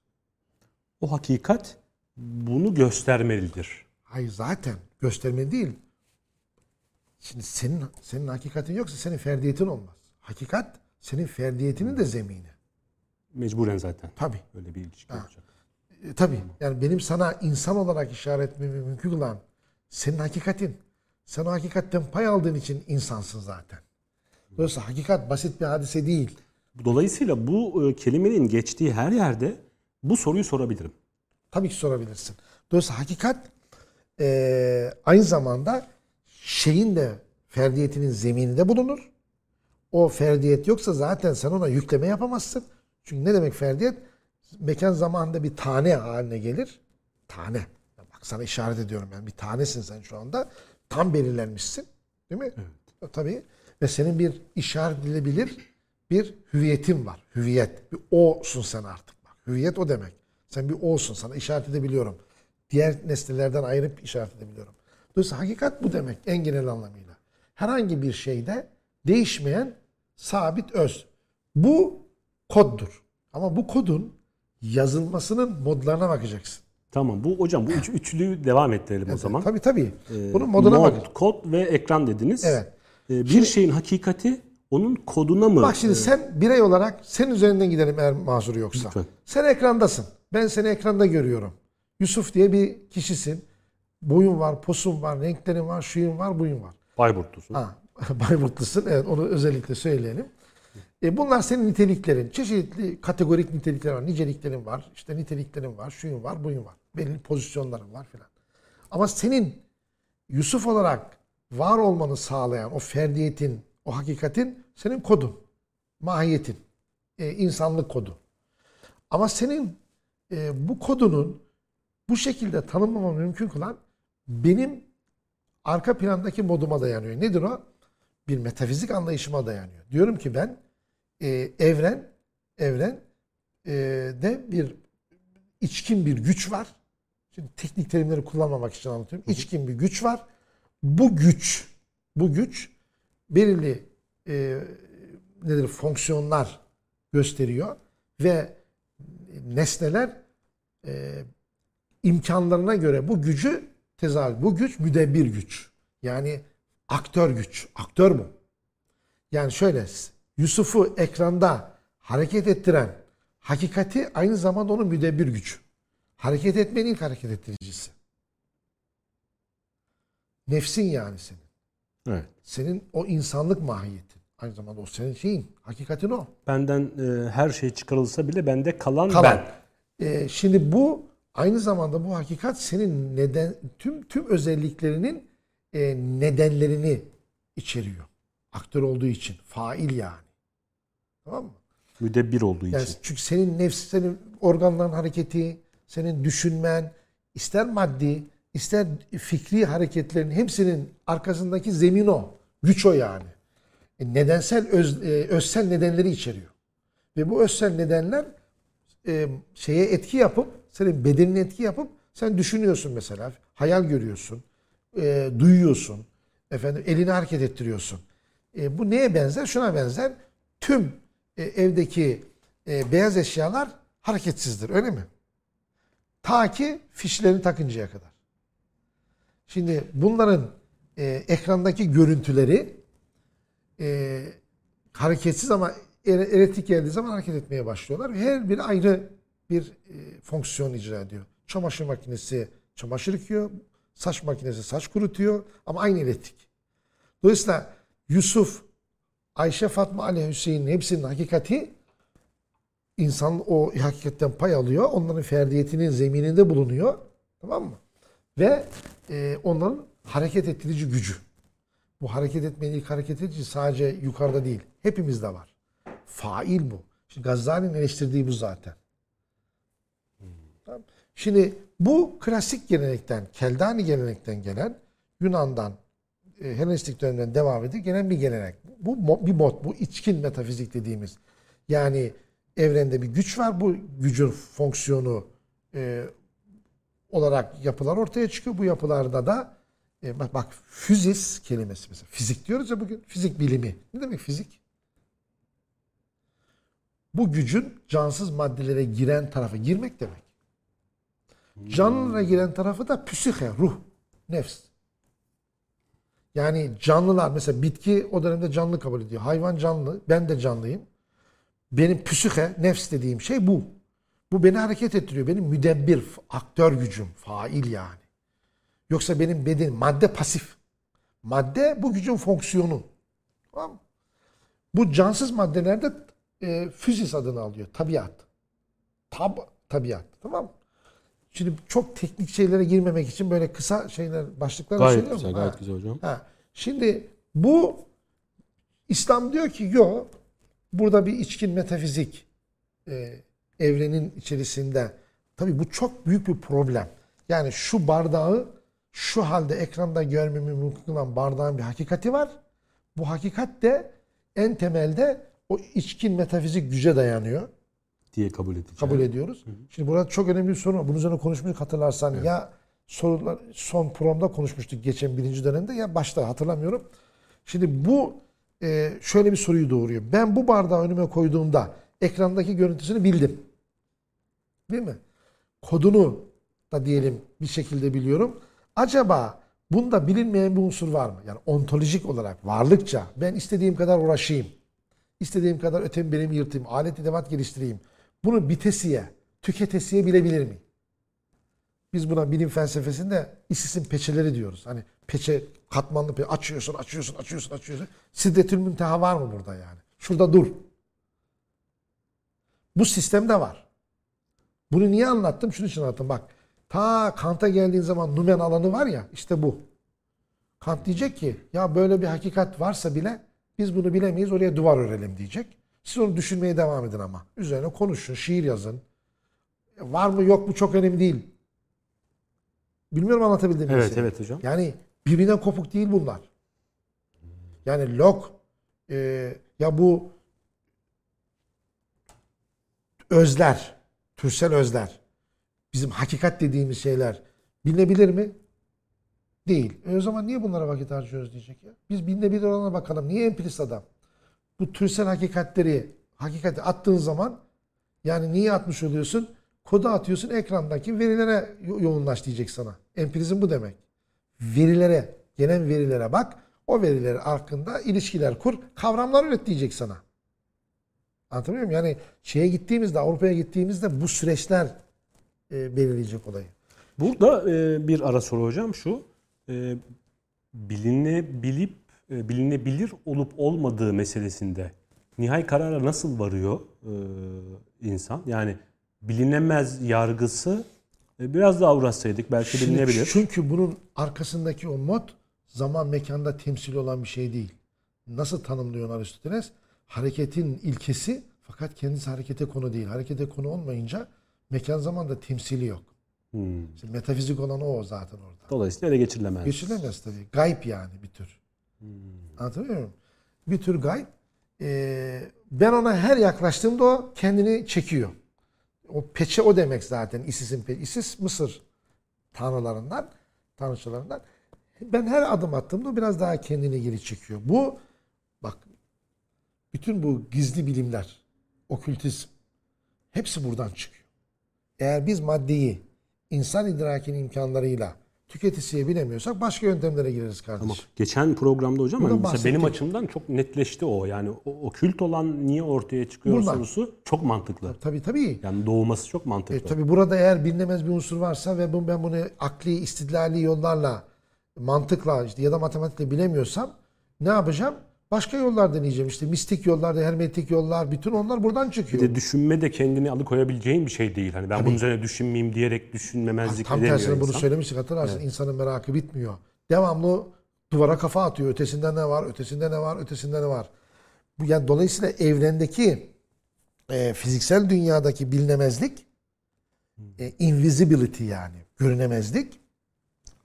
A: O hakikat bunu göstermelidir.
B: Hayır zaten gösterme değil. Şimdi senin senin hakikatin yoksa senin ferdiyetin olmaz. Hakikat senin ferdiyetinin de zemini.
A: Mecburen zaten.
B: Tabii.
A: Öyle bir ilişki olacak.
B: E, tabii. Yani benim sana insan olarak işaret etmemi mümkün olan senin hakikatin. Sen o hakikatten pay aldığın için insansın zaten. Dolayısıyla hakikat basit bir hadise değil.
A: Dolayısıyla bu e, kelimenin geçtiği her yerde bu soruyu sorabilirim.
B: Tabii ki sorabilirsin. Dolayısıyla hakikat e, aynı zamanda şeyin de ferdiyetinin zemininde bulunur. O ferdiyet yoksa zaten sen ona yükleme yapamazsın. Çünkü ne demek ferdiyet? Mekan zamanında bir tane haline gelir. Tane. Ya Bak sana işaret ediyorum yani bir tanesin sen şu anda. Tam belirlenmişsin. Değil mi? Evet. Tabii. Ve senin bir işaret edilebilir bir hüviyetin var. Hüviyet. Bir o'sun sen artık. Bak, hüviyet o demek. Sen bir o'sun. Sana işaret edebiliyorum. Diğer nesnelerden ayırıp işaret edebiliyorum. Dolayısıyla hakikat bu demek en genel anlamıyla. Herhangi bir şeyde değişmeyen sabit öz. Bu koddur. Ama bu kodun yazılmasının modlarına bakacaksın.
A: Tamam. Bu hocam bu üç, üçlüyü devam ettirelim o zaman.
B: Tabii tabii.
A: Ee,
B: Bunun moduna
A: mod,
B: bak.
A: kod ve ekran dediniz.
B: Evet.
A: Ee, bir şeyin hakikati onun koduna mı?
B: Bak şimdi sen birey olarak senin üzerinden gidelim eğer mazur yoksa.
A: Lütfen.
B: Sen ekrandasın. Ben seni ekranda görüyorum. Yusuf diye bir kişisin. Boyun var, posun var, renklerin var, şuyun var, buyun var.
A: Bayburtlusun.
B: Ha, [laughs] Bayburtlusun. Evet onu özellikle söyleyelim. E bunlar senin niteliklerin. Çeşitli kategorik nitelikler var. Niceliklerin var. işte niteliklerin var. Şuyun var, buyun var. Belli pozisyonların var filan. Ama senin Yusuf olarak var olmanı sağlayan o ferdiyetin, o hakikatin senin kodun. Mahiyetin. e, insanlık kodu. Ama senin e, bu kodunun bu şekilde tanımlaman mümkün kılan benim arka plandaki moduma dayanıyor. Nedir o? Bir metafizik anlayışıma dayanıyor. Diyorum ki ben e, evren evren e, de bir içkin bir güç var. Şimdi teknik terimleri kullanmamak için anlatıyorum. İçkin bir güç var. Bu güç bu güç belirli e, nedir fonksiyonlar gösteriyor ve nesneler e, imkanlarına göre bu gücü tezahür. Bu güç müdebbir güç. Yani aktör güç. Aktör bu. Yani şöyle Yusuf'u ekranda hareket ettiren hakikati aynı zamanda onun müdebbir gücü. Hareket etmenin ilk hareket ettiricisi. Nefsin yani senin.
A: Evet.
B: Senin o insanlık mahiyetin. Aynı zamanda o senin şeyin. Hakikatin o.
A: Benden e, her şey çıkarılsa bile bende kalan,
B: Kalan.
A: ben.
B: Ee, şimdi bu aynı zamanda bu hakikat senin neden tüm tüm özelliklerinin e, nedenlerini içeriyor. Aktör olduğu için. Fail yani. Tamam mı?
A: Müdebbir olduğu
B: Yani
A: için.
B: çünkü senin nefs, senin organların hareketi, senin düşünmen, ister maddi, ister fikri hareketlerin hepsinin arkasındaki zemin o. Güç o yani. E, nedensel, öz, e, özsel nedenleri içeriyor. Ve bu özsel nedenler e, şeye etki yapıp, senin bedenine etki yapıp sen düşünüyorsun mesela. Hayal görüyorsun, e, duyuyorsun, efendim elini hareket ettiriyorsun. E, bu neye benzer? Şuna benzer. Tüm e, evdeki e, beyaz eşyalar hareketsizdir. Öyle mi? Ta ki fişlerini takıncaya kadar. Şimdi bunların e, ekrandaki görüntüleri e, hareketsiz ama ele- elektrik geldiği zaman hareket etmeye başlıyorlar. Her biri ayrı bir e, fonksiyon icra ediyor. Çamaşır makinesi çamaşır yıkıyor, saç makinesi saç kurutuyor ama aynı elektrik. Dolayısıyla Yusuf, Ayşe, Fatma, Ali, Hüseyin'in hepsinin hakikati insan o hakikatten pay alıyor. Onların ferdiyetinin zemininde bulunuyor. Tamam mı? Ve e, onların hareket ettirici gücü. Bu hareket etmenin ilk hareket edici sadece yukarıda değil. Hepimizde var. Fail bu. Şimdi Gazali'nin eleştirdiği bu zaten. Şimdi bu klasik gelenekten, Keldani gelenekten gelen Yunan'dan, e, Helenistik dönemden devam edip gelen bir gelenek. Bu bir mod, bu içkin metafizik dediğimiz. Yani evrende bir güç var. Bu gücün fonksiyonu e, olarak yapılar ortaya çıkıyor. Bu yapılarda da e, bak, bak füzis kelimesi mesela. Fizik diyoruz ya bugün. Fizik bilimi. Ne demek fizik? Bu gücün cansız maddelere giren tarafı girmek demek. Canlılara giren tarafı da psühe, ruh, nefs. Yani canlılar mesela bitki o dönemde canlı kabul ediyor. Hayvan canlı, ben de canlıyım. Benim psühe, nefs dediğim şey bu. Bu beni hareket ettiriyor. Benim müdebbir, aktör gücüm, fail yani. Yoksa benim bedenim, madde pasif. Madde bu gücün fonksiyonu. Tamam mı? Bu cansız maddelerde e, füzis adını alıyor. Tabiat. Tab, tabiat. Tamam mı? Şimdi çok teknik şeylere girmemek için böyle kısa şeyler, başlıklar
A: Gayet güzel,
B: Ha.
A: gayet güzel hocam.
B: Ha. Şimdi bu İslam diyor ki yok burada bir içkin metafizik e, evrenin içerisinde tabii bu çok büyük bir problem. Yani şu bardağı şu halde ekranda görmemi mümkün olan bardağın bir hakikati var. Bu hakikat de en temelde o içkin metafizik güce dayanıyor
A: diye kabul edeceğim.
B: kabul ediyoruz. Şimdi burada çok önemli bir sorun var. Bunun üzerine konuşmuştuk hatırlarsan. Ya sorular son programda konuşmuştuk geçen birinci dönemde ya başta hatırlamıyorum. Şimdi bu e, şöyle bir soruyu doğuruyor. Ben bu bardağı önüme koyduğumda ekrandaki görüntüsünü bildim. Değil mi? Kodunu da diyelim bir şekilde biliyorum. Acaba bunda bilinmeyen bir unsur var mı? Yani ontolojik olarak varlıkça ben istediğim kadar uğraşayım. İstediğim kadar ötemi benim yırtayım. Alet edevat geliştireyim. Bunu bitesiye, tüketesiye bilebilir miyim? Biz buna bilim felsefesinde isisin peçeleri diyoruz. Hani peçe katmanlı peçe açıyorsun, açıyorsun, açıyorsun, açıyorsun. Siddetül münteha var mı burada yani? Şurada dur. Bu sistemde var. Bunu niye anlattım? Şunun için anlattım. Bak ta Kant'a geldiğin zaman numen alanı var ya işte bu. Kant diyecek ki ya böyle bir hakikat varsa bile biz bunu bilemeyiz oraya duvar örelim diyecek. Siz onu düşünmeye devam edin ama. Üzerine konuşun, şiir yazın. Var mı yok mu çok önemli değil. Bilmiyorum anlatabildim mi?
A: Evet
B: size?
A: evet hocam.
B: Yani birbirinden kopuk değil bunlar. Yani Locke e, ya bu özler, türsel özler, bizim hakikat dediğimiz şeyler bilinebilir mi? Değil. E o zaman niye bunlara vakit harcıyoruz diyecek ya. Biz bilinebilir olana bakalım. Niye empirist adam? Bu türsel hakikatleri, hakikati attığın zaman yani niye atmış oluyorsun? Kodu atıyorsun ekrandaki verilere yo- yoğunlaş diyecek sana. Empirizm bu demek. Verilere, gelen verilere bak. O veriler hakkında ilişkiler kur. Kavramlar üret diyecek sana. Anlatabiliyor muyum? Yani şeye gittiğimizde, Avrupa'ya gittiğimizde bu süreçler e, belirleyecek olayı.
A: Burada e, bir ara soru hocam şu. E, bilinebilip bilinebilir olup olmadığı meselesinde nihai karara nasıl varıyor e, insan? Yani bilinemez yargısı e, biraz daha uğraşsaydık belki
B: Şimdi
A: bilinebilir.
B: Çünkü bunun arkasındaki o mod zaman mekanda temsil olan bir şey değil. Nasıl tanımlıyor Aristoteles? Hareketin ilkesi fakat kendisi harekete konu değil. Harekete konu olmayınca mekan zamanda temsili yok.
A: Hmm.
B: İşte metafizik olan o zaten orada.
A: Dolayısıyla ele geçirilemez.
B: Geçilemez tabii. Gayb yani bir tür. Anlatabiliyor muyum? Bir tür gayb. Ee, ben ona her yaklaştığımda o kendini çekiyor. O peçe o demek zaten. Isis'in peçe. Isis Mısır tanrılarından, tanrıçalarından. Ben her adım attığımda biraz daha kendini geri çekiyor. Bu bak bütün bu gizli bilimler, okültizm hepsi buradan çıkıyor. Eğer biz maddeyi insan idrakinin imkanlarıyla tüketiciye bilemiyorsak başka yöntemlere gireriz kardeşim.
A: Ama geçen programda hocam
B: Bundan
A: hani mesela benim açımdan çok netleşti o. Yani o, o kült olan niye ortaya çıkıyor
B: Buradan.
A: sorusu çok mantıklı.
B: Tabii tabii.
A: Yani doğması çok mantıklı.
B: E, tabii burada eğer bilinemez bir unsur varsa ve bu- ben bunu akli, istidlali yollarla, mantıkla işte ya da matematikle bilemiyorsam ne yapacağım? Başka yollar deneyeceğim. İşte mistik yollar, hermetik yollar, bütün onlar buradan çıkıyor.
A: Bir de düşünme de kendini alıkoyabileceğin bir şey değil. Hani ben bunun üzerine düşünmeyeyim diyerek düşünmemezlik
B: Tam
A: edemiyor
B: tersine bunu
A: insan.
B: söylemiştik hatırlarsın. İnsanın merakı bitmiyor. Devamlı duvara kafa atıyor. Ötesinde ne var, ötesinde ne var, ötesinde ne var. Bu yani dolayısıyla evrendeki e, fiziksel dünyadaki bilinemezlik e, invisibility yani görünemezlik.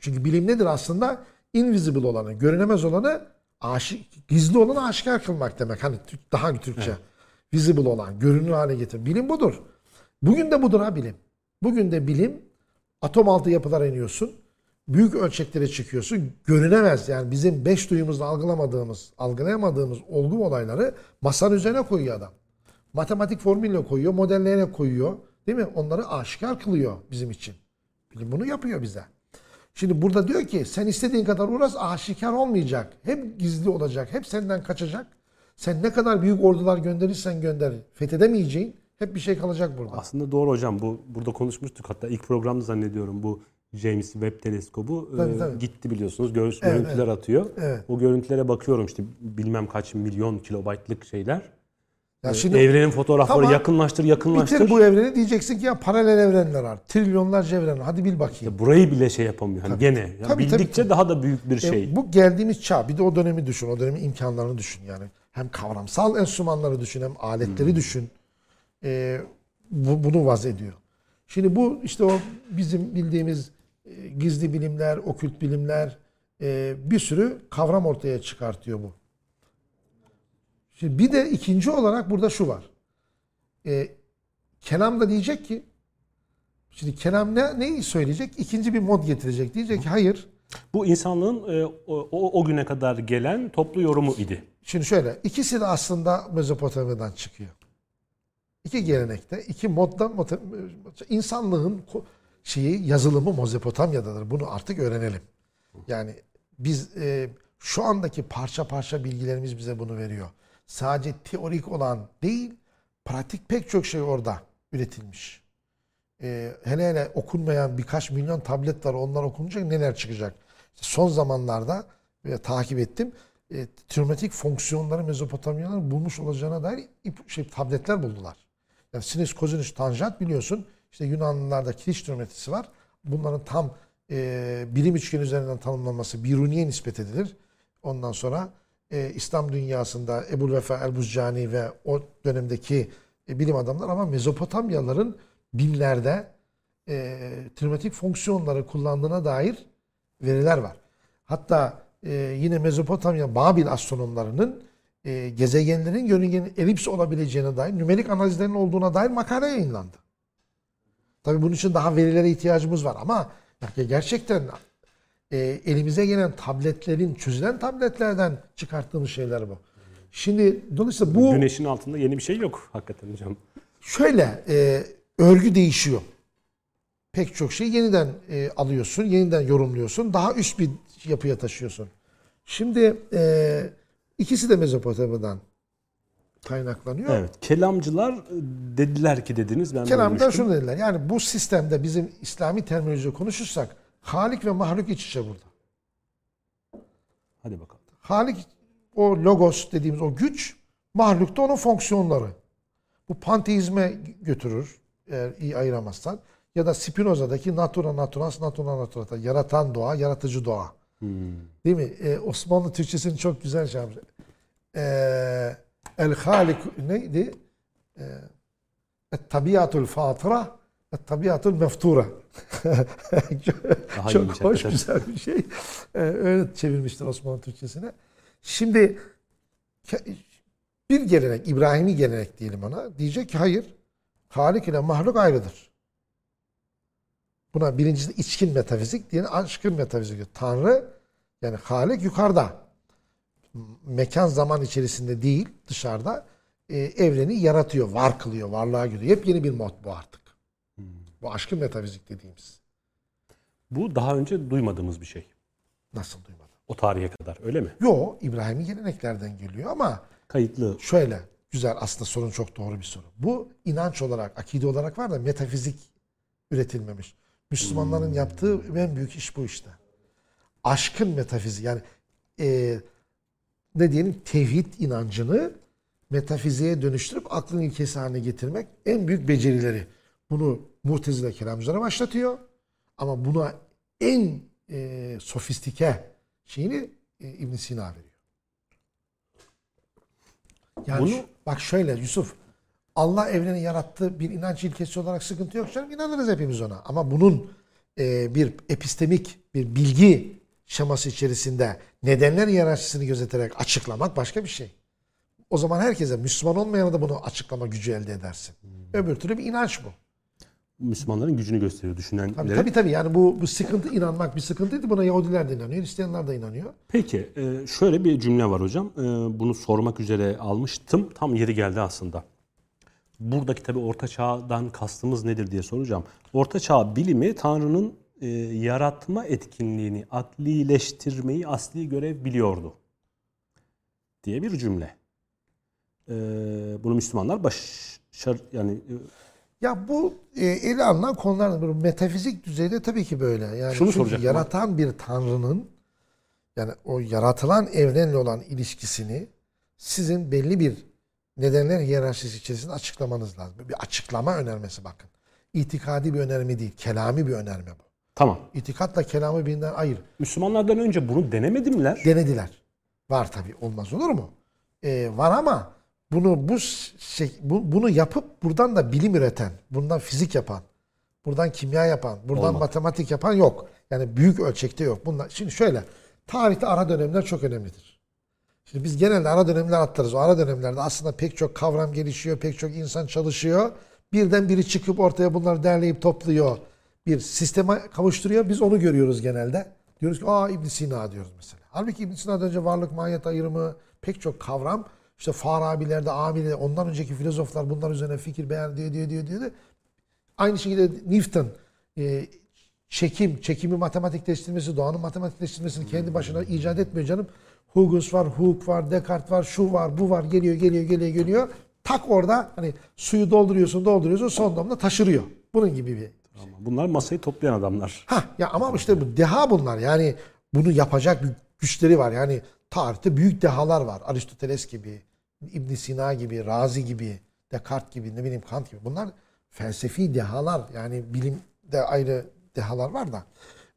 B: Çünkü bilim nedir aslında? Invisible olanı, görünemez olanı aşik, gizli olanı aşikar kılmak demek. Hani daha Türkçe. Visible olan, görünür hale getir. Bilim budur. Bugün de budur ha bilim. Bugün de bilim atom altı yapılara iniyorsun. Büyük ölçeklere çıkıyorsun. Görünemez yani bizim beş duyumuzla algılamadığımız, algılayamadığımız olgu olayları masanın üzerine koyuyor adam. Matematik formülle koyuyor, modelleyerek koyuyor. Değil mi? Onları aşikar kılıyor bizim için. Bilim bunu yapıyor bize. Şimdi burada diyor ki sen istediğin kadar uğraş aşikar olmayacak. Hep gizli olacak. Hep senden kaçacak. Sen ne kadar büyük ordular gönderirsen gönder. Fethedemeyeceğin hep bir şey kalacak burada.
A: Aslında doğru hocam. Bu burada konuşmuştuk. Hatta ilk programda zannediyorum bu James Webb teleskobu
B: Tabii,
A: e,
B: tabii.
A: gitti biliyorsunuz. Gör- görüntüler atıyor.
B: Evet.
A: O görüntülere bakıyorum işte bilmem kaç milyon kilobaytlık şeyler.
B: Ya şimdi
A: Evrenin fotoğrafları
B: Tamam.
A: yakınlaştır yakınlaştır.
B: bitir bu evreni diyeceksin ki ya paralel evrenler var. Trilyonlarca evren var. Hadi bil bakayım.
A: Burayı bile şey yapamıyor. Hani gene. Ya
B: Tabii, tabii,
A: bildikçe daha da büyük bir
B: E,
A: şey.
B: bu geldiğimiz çağ. Bir de o dönemi düşün. O dönemin imkanlarını düşün yani. Hem kavramsal enstrümanları düşün hem aletleri düşün. E, bu, bunu vaz ediyor. Şimdi bu işte o bizim bildiğimiz e, gizli bilimler, okült bilimler e, bir sürü kavram ortaya çıkartıyor bu. Şimdi bir de ikinci olarak burada şu var. E, kelam da diyecek ki Şimdi kelam ne, neyi söyleyecek? İkinci bir mod getirecek. Diyecek ki hayır.
A: Bu insanlığın e, o, o, o güne kadar gelen toplu yorumu idi.
B: Şimdi şöyle ikisi de aslında Mezopotamya'dan çıkıyor. İki gelenekte, iki moddan mote- insanlığın şeyi yazılımı Mezopotamya'dadır. Bunu artık öğrenelim. Yani biz e, şu andaki parça parça bilgilerimiz bize bunu veriyor. Sadece teorik olan değil, pratik pek çok şey orada üretilmiş. E, hele hele okunmayan birkaç milyon tablet var. Onlar okunacak neler çıkacak? İşte son zamanlarda ve takip ettim. E, trigonometrik fonksiyonları Mezopotamyalıların bulmuş olacağına dair ip, şey, tabletler buldular. Yani sinüs, kosinüs, tanjant biliyorsun. İşte Yunanlılarda kiriş trigonometrisi var. Bunların tam e, birim üçgen üzerinden tanımlanması Biruni'ye nispet edilir. Ondan sonra e, İslam dünyasında Ebul Vefa el-Buzcani ve o dönemdeki e, bilim adamları ama Mezopotamyalıların binlerde e, trigonometrik fonksiyonları kullandığına dair veriler var. Hatta e, yine Mezopotamya Babil astronomlarının e, gezegenlerin yörüngenin elips olabileceğine dair nümerik analizlerin olduğuna dair makale yayınlandı. Tabii bunun için daha verilere ihtiyacımız var ama gerçekten e, elimize gelen tabletlerin, çözülen tabletlerden çıkarttığımız şeyler bu. Şimdi dolayısıyla bu
A: Güneşin altında yeni bir şey yok hakikaten hocam.
B: şöyle e, örgü değişiyor. Pek çok şey yeniden e, alıyorsun, yeniden yorumluyorsun. Daha üst bir yapıya taşıyorsun. Şimdi e, ikisi de Mezopotamya'dan kaynaklanıyor.
A: Evet. Kelamcılar e, dediler ki dediniz ben
B: Kelamda
A: bölmüştüm.
B: şunu dediler. Yani bu sistemde bizim İslami terminolojiyle konuşursak Halik ve mahluk iç içe burada.
A: Hadi bakalım.
B: Halik o logos dediğimiz o güç, mahluk da onun fonksiyonları. Bu panteizme götürür eğer iyi ayıramazsan. Ya da Spinoza'daki natura naturans natura naturata. Yaratan doğa, yaratıcı doğa. Değil mi? Ee, Osmanlı Türkçesini çok güzel şey yapmış. Ee, El Halik neydi? Ee, tabiatul fatıra Et tabiatul meftura. [laughs]
A: Daha
B: çok hoş
A: hakikaten.
B: güzel bir şey. Ee, öyle çevirmişler Osmanlı Türkçesine. Şimdi bir gelenek, İbrahimi gelenek diyelim ona. Diyecek ki hayır. Halik ile mahluk ayrıdır. Buna birincisi içkin metafizik, diğeri aşkın metafizik. diyor. Tanrı yani Halik yukarıda. Mekan zaman içerisinde değil, dışarıda e, evreni yaratıyor, var kılıyor, varlığa giriyor. Yepyeni bir mod bu artık. Bu aşkın metafizik dediğimiz.
A: Bu daha önce duymadığımız bir şey.
B: Nasıl duymadım?
A: O tarihe kadar öyle mi?
B: Yo İbrahim'i geleneklerden geliyor ama
A: Kayıtlı.
B: şöyle güzel aslında sorun çok doğru bir soru. Bu inanç olarak, akide olarak var da metafizik üretilmemiş. Müslümanların yaptığı en büyük iş bu işte. Aşkın metafizik yani e, ne diyelim tevhid inancını metafiziğe dönüştürüp aklın ilkesi haline getirmek en büyük becerileri. Bunu Mu'tezile kelamcılara başlatıyor. Ama buna en e, sofistike şeyini e, ibn Sina veriyor. Yani
A: Bunu-
B: şu- bak şöyle Yusuf Allah evreni yarattı bir inanç ilkesi olarak sıkıntı yok canım inanırız hepimiz ona. Ama bunun e, bir epistemik bir bilgi şeması içerisinde nedenler hiyerarşisini gözeterek açıklamak başka bir şey. O zaman herkese Müslüman olmayana da bunu açıklama gücü elde edersin. Öbür türlü bir inanç bu.
A: Müslümanların gücünü gösteriyor düşünenlere.
B: Tabii tabii, tabii. yani bu, bu sıkıntı inanmak bir sıkıntıydı. Buna Yahudiler de inanıyor, Hristiyanlar da inanıyor.
A: Peki e, şöyle bir cümle var hocam. E, Bunu sormak üzere almıştım. Tam yeri geldi aslında. Buradaki tabii Orta Çağ'dan kastımız nedir diye soracağım. Orta Çağ bilimi Tanrı'nın e, yaratma etkinliğini adlileştirmeyi asli görev biliyordu. Diye bir cümle. Bunu Müslümanlar başar yani
B: Ya bu e, ele alınan konular metafizik düzeyde tabii ki böyle. Yani
A: Şunu soracaktım
B: yaratan bir tanrının yani o yaratılan evrenle olan ilişkisini sizin belli bir nedenler hiyerarşisi içerisinde açıklamanız lazım. Bir açıklama önermesi bakın. İtikadi bir önerme değil, kelami bir önerme bu.
A: tamam.
B: İtikatla kelamı birbirinden ayır.
A: Müslümanlardan önce bunu denemediler.
B: Denediler. Var tabii olmaz olur mu? Ee, var ama bunu bu şey, bu- bunu yapıp buradan da bilim üreten, bundan fizik yapan, buradan kimya yapan, buradan
A: Olmadı.
B: matematik yapan yok. Yani büyük ölçekte yok. Bunlar şimdi şöyle tarihte ara dönemler çok önemlidir. Şimdi biz genelde ara dönemler atlarız. O ara dönemlerde aslında pek çok kavram gelişiyor, pek çok insan çalışıyor. Birden biri çıkıp ortaya bunları derleyip topluyor. Bir sisteme kavuşturuyor. Biz onu görüyoruz genelde. Diyoruz ki aa ibn Sina diyoruz mesela. Halbuki ibn Sina'dan önce varlık mahiyet ayrımı pek çok kavram işte Farabi'lerde, Amili, ondan önceki filozoflar bunlar üzerine fikir beyan diyor diyor diyor diyor. Aynı şekilde Newton e, çekim, çekimi matematikleştirmesi, doğanın matematikleştirmesini kendi başına icat etmiyor canım. Huygens var, Hooke var, Descartes var, şu var, bu var, geliyor, geliyor, geliyor, geliyor. Tak orada hani suyu dolduruyorsun, dolduruyorsun, son damla taşırıyor. Bunun gibi bir
A: Ama Bunlar masayı toplayan adamlar.
B: Ha ya ama işte bu deha bunlar. Yani bunu yapacak bir güçleri var. Yani tarihte büyük dehalar var. Aristoteles gibi, İbn Sina gibi, Razi gibi, Descartes gibi, ne bileyim Kant gibi. Bunlar felsefi dehalar. Yani bilimde ayrı dehalar var da.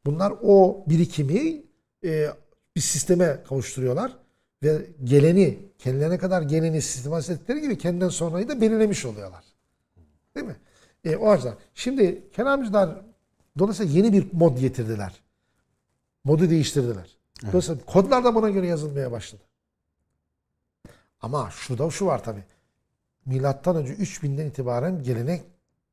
B: Bunlar o birikimi e, bir sisteme kavuşturuyorlar ve geleni kendilerine kadar geleni sistematize ettikleri gibi kendinden sonrayı da belirlemiş oluyorlar. Değil mi? E, o açıdan. Şimdi kelamcılar dolayısıyla yeni bir mod getirdiler. Modu değiştirdiler. Dolayısıyla kodlar da buna göre yazılmaya başladı. Ama şurada şu var tabi. Milattan önce 3000'den itibaren gelenek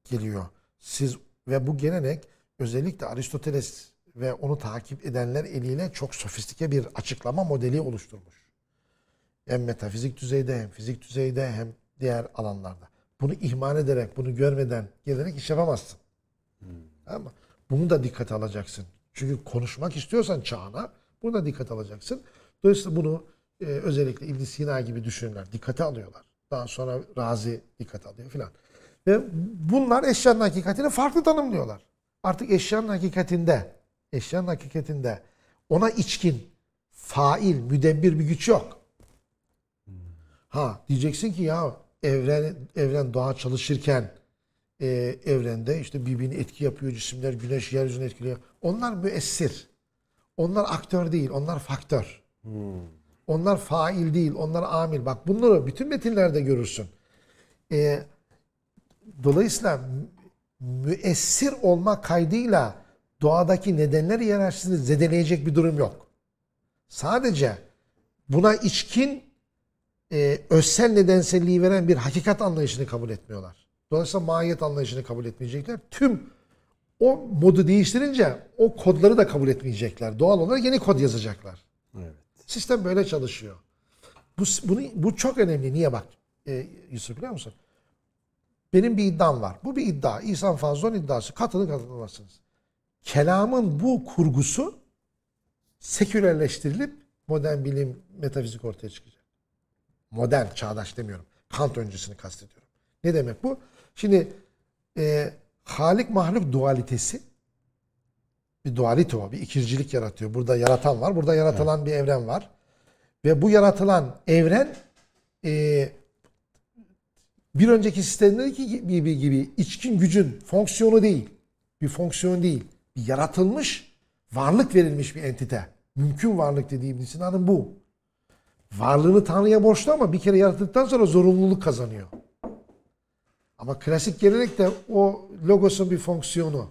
B: geliyor. Siz ve bu gelenek özellikle Aristoteles ve onu takip edenler eliyle çok sofistike bir açıklama modeli oluşturmuş. Hem metafizik düzeyde hem fizik düzeyde hem diğer alanlarda. Bunu ihmal ederek, bunu görmeden gelerek iş yapamazsın. Tamam mı? Bunu da dikkate alacaksın. Çünkü konuşmak istiyorsan çağına bunu da dikkate alacaksın. Dolayısıyla bunu e, özellikle ibn Sina gibi düşünürler. Dikkate alıyorlar. Daha sonra Razi dikkate alıyor filan. Ve bunlar eşyanın hakikatini farklı tanımlıyorlar. Artık eşyanın hakikatinde, eşyanın hakikatinde ona içkin, fail, müdebbir bir güç yok. Ha diyeceksin ki ya evren evren doğa çalışırken e, evrende işte birbirini etki yapıyor cisimler, güneş yeryüzünü etkiliyor. Onlar müessir. Onlar aktör değil, onlar faktör. Onlar fail değil, onlar amil. Bak bunları bütün metinlerde görürsün. E, dolayısıyla mü- müessir olma kaydıyla doğadaki nedenler hiyerarşisini zedeleyecek bir durum yok. Sadece buna içkin e, özsel nedenselliği veren bir hakikat anlayışını kabul etmiyorlar. Dolayısıyla mahiyet anlayışını kabul etmeyecekler. Tüm o modu değiştirince o kodları da kabul etmeyecekler. Doğal olarak yeni kod yazacaklar. Sistem böyle çalışıyor. Bu, bunu, bu çok önemli. Niye bak e, Yusuf biliyor musun? Benim bir iddiam var. Bu bir iddia. İhsan Fazlon iddiası. Katılın katılmazsınız. kelamın bu kurgusu sekülerleştirilip modern bilim, metafizik ortaya çıkacak. Modern, çağdaş demiyorum. Kant öncesini kastediyorum. Ne demek bu? Şimdi e, Halik mahluk dualitesi bir dualite o. Bir ikircilik yaratıyor. Burada yaratan var. Burada yaratılan bir evren var. Ve bu yaratılan evren e, bir önceki sistemdeki gibi, gibi içkin gücün fonksiyonu değil. Bir fonksiyon değil. Bir yaratılmış, varlık verilmiş bir entite. Mümkün varlık dediğim İbn Sina'nın bu. Varlığını Tanrı'ya borçlu ama bir kere yaratıldıktan sonra zorunluluk kazanıyor. Ama klasik gelenekte o logosun bir fonksiyonu.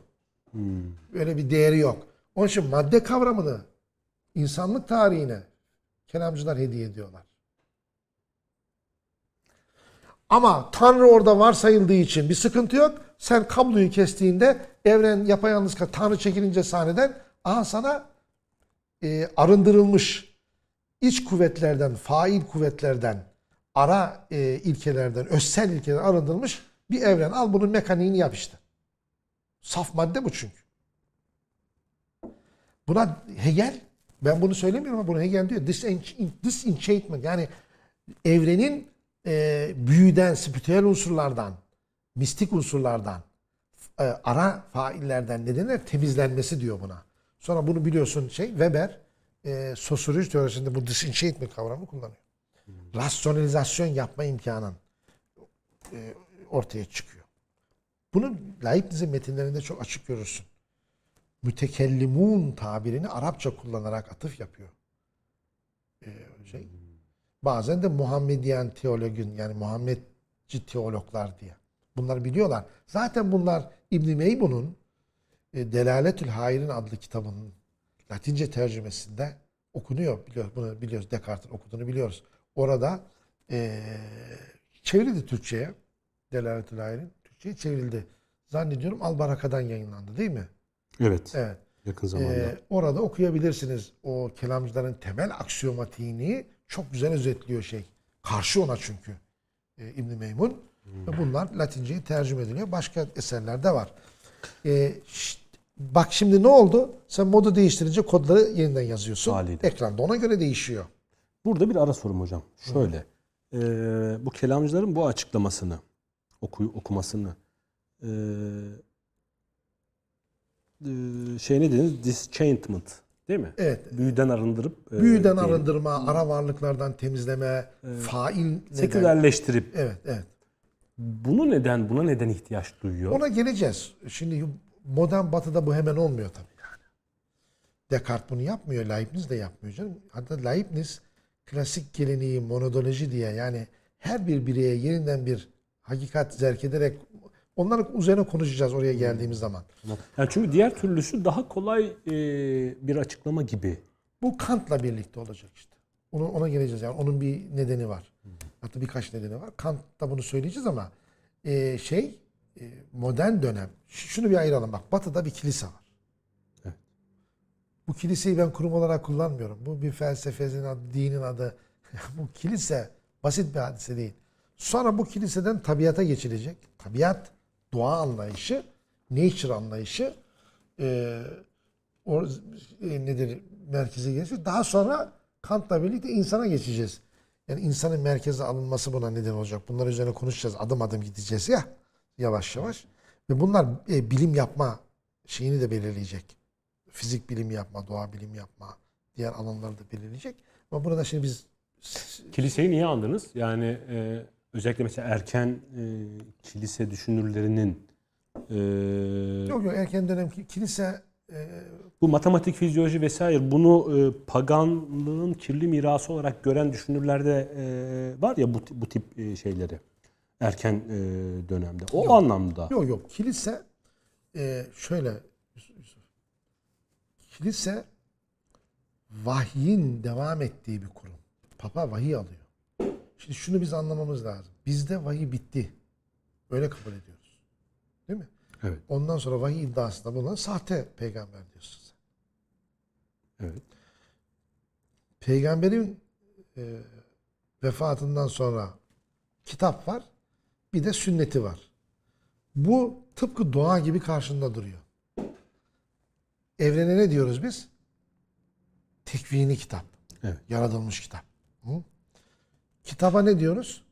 B: Öyle bir değeri yok. Onun için madde kavramını insanlık tarihine kelamcılar hediye ediyorlar. Ama Tanrı orada varsayıldığı için bir sıkıntı yok. Sen kabloyu kestiğinde evren yapayalnız. Tanrı çekilince sahneden aha sana e, arındırılmış iç kuvvetlerden, fail kuvvetlerden, ara e, ilkelerden, özsel ilkelerden arındırılmış bir evren. Al bunun mekaniğini yap işte. Saf madde bu çünkü. Buna Hegel, ben bunu söylemiyorum ama bunu Hegel diyor. Disench- Disenchantment yani evrenin e, büyüden, spiritüel unsurlardan, mistik unsurlardan, e, ara faillerden nedenler temizlenmesi diyor buna. Sonra bunu biliyorsun şey Weber e, sosyoloji teorisinde bu disenchantment kavramı kullanıyor. Rasyonalizasyon yapma imkanın e, ortaya çıkıyor. Bunu Leibniz'in metinlerinde çok açık görürsün. Mütekellimun tabirini Arapça kullanarak atıf yapıyor. Ee, şey. Bazen de Muhammediyen teologün yani Muhammedci teologlar diye. Bunları biliyorlar. Zaten bunlar İbn Meymun'un e, Delaletül Hayrin adlı kitabının Latince tercümesinde okunuyor. Biliyoruz, bunu biliyoruz. Descartes'in okuduğunu biliyoruz. Orada e, çevrildi Türkçe'ye. Delaletül Hayrin. Türkçe'ye çevrildi. Zannediyorum Albaraka'dan yayınlandı değil mi?
A: Evet.
B: Evet.
A: Yakın zamanda.
B: Ee, orada okuyabilirsiniz. O kelamcıların temel aksiyomatiğini çok güzel özetliyor şey. Karşı ona çünkü e, İbn Meymun. Ve bunlar Latince'ye tercüme ediliyor. Başka eserler de var. Ee, bak şimdi ne oldu? Sen modu değiştirince kodları yeniden yazıyorsun.
A: Haliyle.
B: Ekranda ona göre değişiyor.
A: Burada bir ara sorum hocam. Şöyle. Ee, bu kelamcıların bu açıklamasını, oku, okumasını ee, ee, şey ne dediniz? Disenchantment değil mi?
B: Evet.
A: Büyüden arındırıp e,
B: Büyüden
A: diyelim,
B: arındırma, ara varlıklardan temizleme, fail neden.
A: sekülerleştirip
B: Evet, evet.
A: bunu neden buna neden ihtiyaç duyuyor?
B: Ona geleceğiz. Şimdi modern batıda bu hemen olmuyor tabii yani. Descartes bunu yapmıyor, Leibniz de yapmıyor canım. Hatta Leibniz klasik geleneği monodoloji diye yani her bir bireye yeniden bir hakikat zerk ederek onların üzerine konuşacağız oraya geldiğimiz zaman.
A: Yani çünkü diğer türlüsü daha kolay e, bir açıklama gibi.
B: Bu Kant'la birlikte olacak işte. Onu, ona geleceğiz yani. Onun bir nedeni var. Hatta birkaç nedeni var. Kant da bunu söyleyeceğiz ama e, şey e, modern dönem. Şunu bir ayıralım bak. Batı'da bir kilise var.
A: Evet.
B: Bu kiliseyi ben kurum olarak kullanmıyorum. Bu bir felsefenin adı, dinin adı. [laughs] bu kilise basit bir hadise değil. Sonra bu kiliseden tabiata geçilecek. Tabiat, doğa anlayışı, nature anlayışı e, o, e, nedir merkeze gelecek. Daha sonra Kant'la birlikte insana geçeceğiz. Yani insanın merkeze alınması buna neden olacak. Bunlar üzerine konuşacağız. Adım adım gideceğiz ya. Yavaş yavaş. Ve bunlar e, bilim yapma şeyini de belirleyecek. Fizik bilim yapma, doğa bilim yapma, diğer alanları da belirleyecek. Ama burada şimdi biz
A: Kiliseyi niye andınız? Yani e, özellikle mesela erken e, kilise düşünürlerinin e,
B: yok yok erken dönem ki- kilise e,
A: bu matematik, fizyoloji vesaire bunu e, paganlığın kirli mirası olarak gören düşünürlerde e, var ya bu, bu tip e, şeyleri erken e, dönemde. O anlamda.
B: Yok yok. Kilise e, şöyle. Kilise vahyin devam ettiği bir kurum. Papa vahiy alıyor. Şimdi şunu biz anlamamız lazım. Bizde vahiy bitti. Öyle kabul ediyoruz. Değil mi?
A: Evet.
B: Ondan sonra vahiy iddiasında bulunan sahte peygamber diyorsun sen.
A: Evet.
B: Peygamberin e, vefatından sonra kitap var. Bir de sünneti var. Bu tıpkı doğa gibi karşında duruyor. Evrene ne diyoruz biz? Tekvini kitap.
A: Evet.
B: Yaratılmış kitap. Hı? Kitaba ne diyoruz?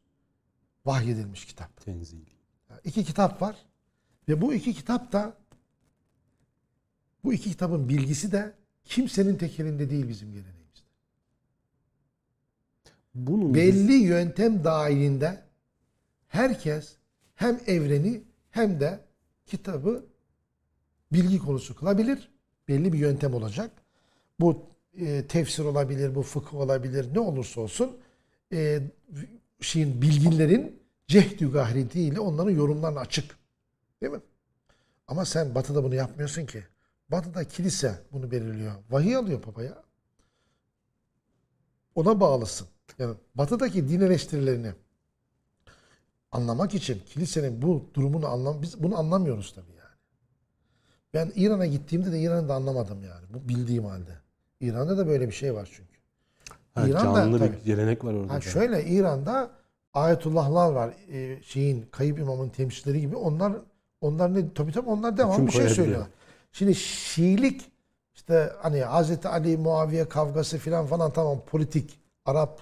B: Vahyedilmiş kitap.
A: Tenzili.
B: Yani iki kitap var. Ve bu iki kitap da bu iki kitabın bilgisi de kimsenin tek elinde değil bizim geleneğimizde.
A: Bunun
B: Belli yöntem dahilinde herkes hem evreni hem de kitabı bilgi konusu kılabilir. Belli bir yöntem olacak. Bu e, tefsir olabilir, bu fıkıh olabilir, ne olursa olsun e, şeyin bilginlerin cehdü gahretiyle onların yorumlarına açık. Değil mi? Ama sen batıda bunu yapmıyorsun ki. Batıda kilise bunu belirliyor. Vahiy alıyor papa ya. Ona bağlısın. Yani batıdaki din eleştirilerini anlamak için kilisenin bu durumunu anlam biz bunu anlamıyoruz tabii yani. Ben İran'a gittiğimde de İran'ı da anlamadım yani. Bu bildiğim halde. İran'da da böyle bir şey var çünkü.
A: Ha,
B: İran'da
A: canlı
B: tabii.
A: bir gelenek var orada.
B: Ha şöyle İran'da ayetullahlar var. Ee, şeyin kayıp imamın temsilcileri gibi. Onlar onlar ne tabii tabii onlar devam
A: Hüküm
B: bir şey söylüyorlar. Şimdi Şiilik işte hani Hazreti Ali Muaviye kavgası filan falan tamam politik Arap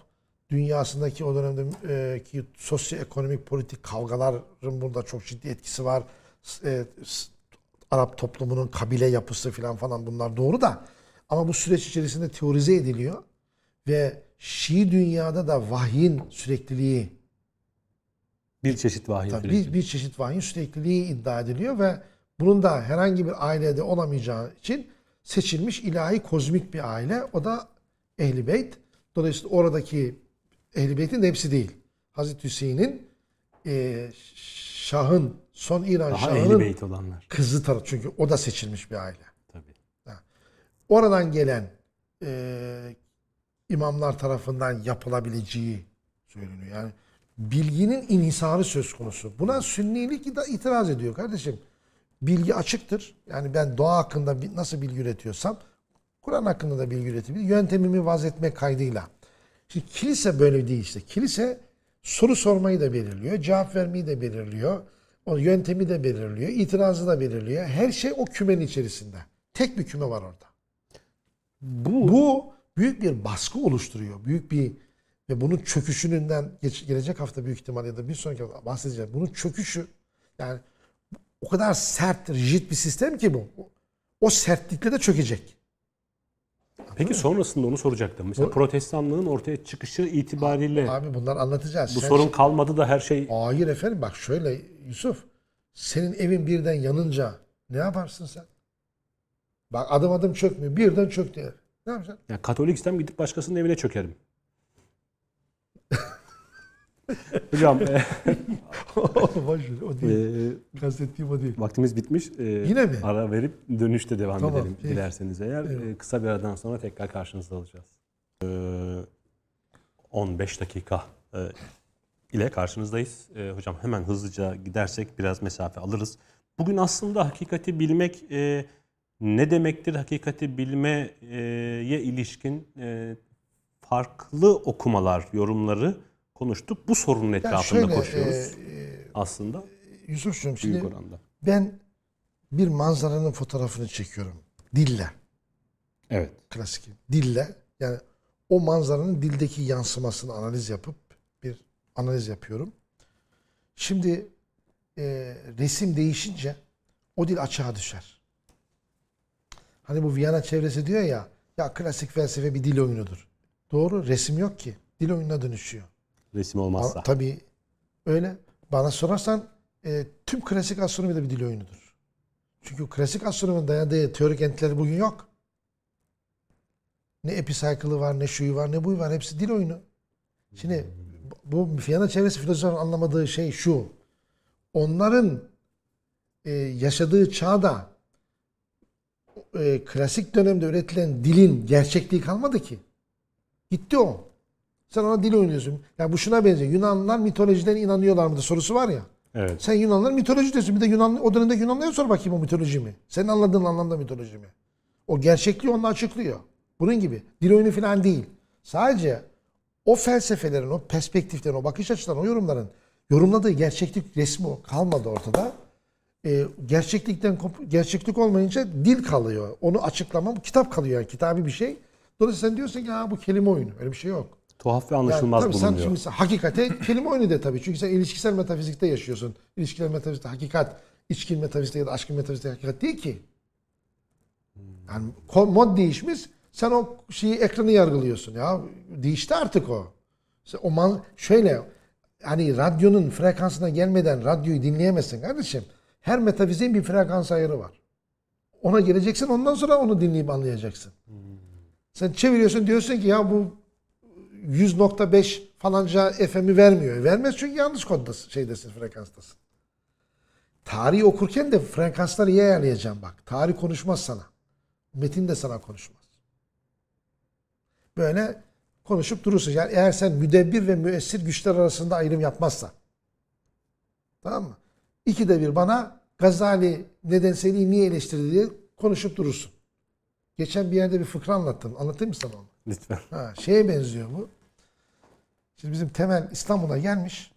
B: dünyasındaki o dönemdeki sosyoekonomik politik kavgaların burada çok ciddi etkisi var. E, Arap toplumunun kabile yapısı filan falan bunlar doğru da ama bu süreç içerisinde teorize ediliyor ve Şii dünyada da vahyin sürekliliği
A: bir çeşit vahiy
B: Tabii bir, bir çeşit vahyin sürekliliği iddia ediliyor ve bunun da herhangi bir ailede olamayacağı için seçilmiş ilahi kozmik bir aile. O da Ehl-i Beyt. Dolayısıyla oradaki Ehl-i Beyt'in hepsi değil. Hazreti Hüseyin'in e, Şah'ın son İran
A: Daha beyt olanlar.
B: kızı tarafı. Çünkü o da seçilmiş bir aile.
A: Tabii.
B: Oradan gelen e, imamlar tarafından yapılabileceği söyleniyor. Yani bilginin inhisarı söz konusu. Buna sünnilik itiraz ediyor kardeşim. Bilgi açıktır. Yani ben doğa hakkında nasıl bilgi üretiyorsam Kur'an hakkında da bilgi üretebilir. Yöntemimi vaz etmek kaydıyla. Şimdi kilise böyle değil işte. Kilise soru sormayı da belirliyor. Cevap vermeyi de belirliyor. O yöntemi de belirliyor. itirazı da belirliyor. Her şey o kümenin içerisinde. Tek bir küme var orada.
A: Bu,
B: Bu büyük bir baskı oluşturuyor. Büyük bir ve bunun çöküşününden geç, gelecek hafta büyük ihtimal ya da bir sonraki hafta bahsedeceğim. Bunun çöküşü yani o kadar sert, rigid bir sistem ki bu. O sertlikle de çökecek.
A: peki sonrasında onu soracaktım. Mesela protestanlığın ortaya çıkışı itibariyle
B: Abi bunlar anlatacağız.
A: bu
B: Sen-
A: sorun kalmadı da her şey
B: Hayır efendim bak şöyle Yusuf. Senin evin birden yanınca ne yaparsın sen? Bak adım adım çökmüyor. Birden çöktü. Ne yapacaksın?
A: yani Katoliksem gidip başkasının evine çökerim. [laughs] Hocam e, [laughs]
B: ver, o değil.
A: e,
B: Kastettiğim o değil.
A: vaktimiz bitmiş. E,
B: Yine mi?
A: Ara verip dönüşte devam
B: Tamam,
A: edelim
B: peki.
A: dilerseniz eğer. E, kısa bir aradan sonra tekrar karşınızda olacağız. E, 15 dakika e, ile karşınızdayız. E, hocam hemen hızlıca gidersek biraz mesafe alırız. Bugün aslında hakikati bilmek e, ne demektir? Hakikati bilmeye ilişkin e, farklı okumalar, yorumları konuştuk. Bu sorunun
B: Yani
A: etrafında
B: şöyle
A: koşuyoruz
B: e, e,
A: aslında
B: Yusuf'cum şimdi
A: oranda.
B: ben bir manzaranın fotoğrafını çekiyorum. Dille.
A: Evet.
B: Klasik. Dille. Yani o manzaranın dildeki yansımasını analiz yapıp bir analiz yapıyorum. Şimdi e, resim değişince o dil açığa düşer. Hani bu Viyana çevresi diyor ya ya klasik felsefe bir dil oyunudur. Doğru resim yok ki. Dil oyununa dönüşüyor.
A: Resim olmazsa.
B: Ama Tabii öyle. Bana sorarsan e, tüm klasik astronomi de bir dil oyunudur. Çünkü klasik astronominin dayadığı teorik entiteleri bugün yok. Ne epicycle'ı var, ne şuyu var, ne buyu var. Hepsi dil oyunu. Şimdi bu Viyana çevresi filozofların anlamadığı şey şu. Onların e, yaşadığı çağda e, klasik dönemde üretilen dilin gerçekliği kalmadı ki. Gitti o. Sen ona dil oynuyorsun. Ya bu şuna benziyor. Yunanlılar mitolojiden inanıyorlar mı da sorusu var ya.
A: Evet.
B: Sen Yunanlılar mitoloji diyorsun. Bir de Yunan, o dönemde Yunanlıya sor bakayım o mitoloji mi? Senin anladığın anlamda mitoloji mi? O gerçekliği onunla açıklıyor. Bunun gibi. Dil oyunu falan değil. Sadece o felsefelerin, o perspektiflerin, o bakış açılarının, o yorumların yorumladığı gerçeklik resmi kalmadı ortada. E, gerçeklikten gerçeklik olmayınca dil kalıyor. Onu açıklamam kitap kalıyor yani kitabi bir şey. Dolayısıyla sen diyorsun ki ha bu kelime oyunu. Öyle bir şey yok.
A: Tuhaf ve
B: Yani
A: anlaşılmaz
B: sen
A: bulunuyor.
B: şimdi sen hakikate [laughs] kelime oyunu de tabii. Çünkü sen ilişkisel metafizikte yaşıyorsun. İlişkisel metafizikte hakikat, içkin metafizikte ya da aşkın metafizikte hakikat değil ki. Yani mod değişmiş. Sen o şeyi ekranı yargılıyorsun ya. Değişti artık o. Sen o man şöyle hani radyonun frekansına gelmeden radyoyu dinleyemezsin kardeşim. Her metafiziğin bir frekans ayarı var. Ona geleceksin ondan sonra onu dinleyip anlayacaksın. Sen çeviriyorsun diyorsun ki ya bu 100.5 falanca FM'i vermiyor. Vermez çünkü yanlış koddasın, şeydesin, frekanstasın. Tarih okurken de frekansları iyi ayarlayacağım bak. Tarih konuşmaz sana. Metin de sana konuşmaz. Böyle konuşup durursun. Yani eğer sen müdebbir ve müessir güçler arasında ayrım yapmazsan. Tamam mı? İkide bir bana Gazali nedenseliği niye eleştirdi diye konuşup durursun. Geçen bir yerde bir fıkra anlattım. Anlatayım mı sana onu?
A: Lütfen.
B: Ha, şeye benziyor bu. Şimdi bizim Temel İstanbul'a gelmiş.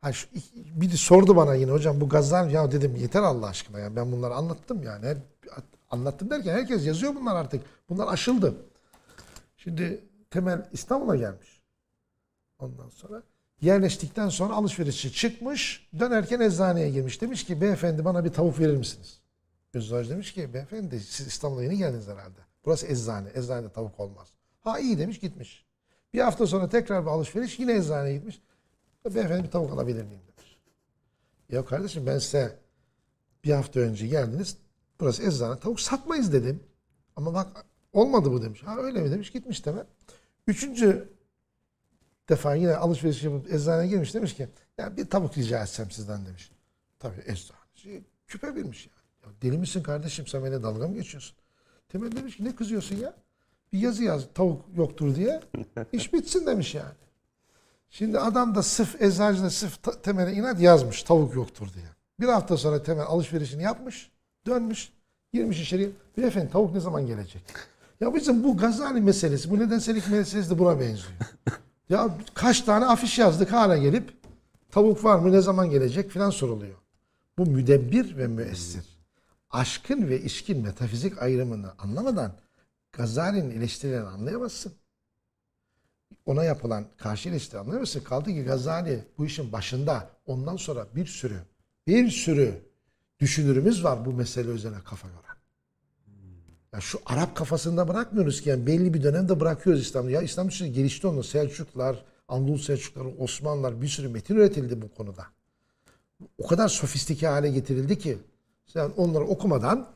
B: Ha, şu, biri sordu bana yine hocam bu Gazali ya dedim yeter Allah aşkına ya ben bunları anlattım yani. Her, anlattım derken herkes yazıyor bunlar artık. Bunlar aşıldı. Şimdi Temel İstanbul'a gelmiş. Ondan sonra yerleştikten sonra alışverişçi çıkmış. Dönerken eczaneye girmiş. Demiş ki beyefendi bana bir tavuk verir misiniz? Eczacı demiş ki beyefendi siz İstanbul'a yeni geldiniz herhalde. Burası eczane. Eczanede tavuk olmaz. Ha iyi demiş gitmiş. Bir hafta sonra tekrar bir alışveriş yine eczaneye gitmiş. Beyefendi bir tavuk alabilir miyim demiş. Ya kardeşim ben size bir hafta önce geldiniz. Burası eczane tavuk satmayız dedim. Ama bak olmadı bu demiş. Ha öyle mi demiş gitmiş Temel. Üçüncü defa yine alışveriş yapıp eczaneye girmiş demiş ki ya bir tavuk rica etsem sizden demiş. Tabii eczaneci küpe bilmiş ya. ya. Deli misin kardeşim sen benimle dalga mı geçiyorsun? Temel demiş ki ne kızıyorsun ya? Bir yazı yaz tavuk yoktur diye. [laughs] İş bitsin demiş yani. Şimdi adam da sırf eczacı da Temel'e inat yazmış tavuk yoktur diye. Bir hafta sonra Temel alışverişini yapmış. Dönmüş. Girmiş içeriye. Beyefendi tavuk ne zaman gelecek? Ya bizim bu Gazali meselesi, bu nedenselik meselesi de buna benziyor. [laughs] Ya kaç tane afiş yazdık hala gelip tavuk var mı ne zaman gelecek filan soruluyor. Bu müdebbir ve müessir. Aşkın ve işkin metafizik ayrımını anlamadan Gazali'nin eleştirilerini anlayamazsın. Ona yapılan karşı eleştiri anlayamazsın. Kaldı ki Gazali bu işin başında ondan sonra bir sürü bir sürü düşünürümüz var bu mesele üzerine kafa yoran. Ya şu Arap kafasında bırakmıyoruz ki yani belli bir dönemde bırakıyoruz İslam'ı. Ya İslam için gelişti onu. Selçuklar, Anadolu Selçukları, Osmanlılar bir sürü metin üretildi bu konuda. O kadar sofistike hale getirildi ki sen onları okumadan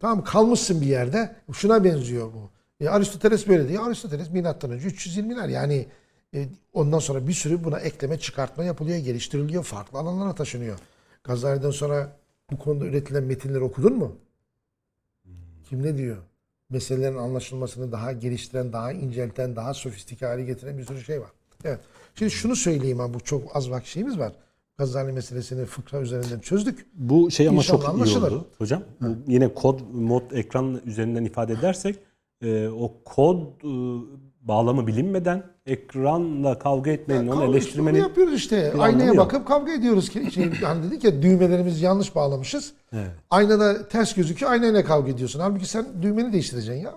B: tamam kalmışsın bir yerde. Şuna benziyor bu. E, Aristoteles böyle diyor. Aristoteles milattan önce 320'ler yani e, ondan sonra bir sürü buna ekleme çıkartma yapılıyor, geliştiriliyor, farklı alanlara taşınıyor. Gazali'den sonra bu konuda üretilen metinleri okudun mu? Kim ne diyor? Meselelerin anlaşılmasını daha geliştiren, daha incelten, daha sofistike hale getiren bir sürü şey var. Evet. Şimdi şunu söyleyeyim ha bu çok az vakit şeyimiz var. Gazali meselesini fıkra üzerinden çözdük.
A: Bu şey ama
B: İnşallah
A: çok iyi
B: anlaşılır.
A: oldu hocam. Bu yine kod mod ekran üzerinden ifade edersek e, o kod e, bağlamı bilinmeden ekranla kavga etmenin, onu
B: Kavga
A: eleştirmenin
B: bunu yapıyoruz işte. Aynaya bakıp kavga ediyoruz ki. Şey, hani dedik ya düğmelerimizi yanlış bağlamışız.
A: Evet.
B: Aynada ters gözüküyor. Aynayla kavga ediyorsun. Halbuki sen düğmeni değiştireceksin ya.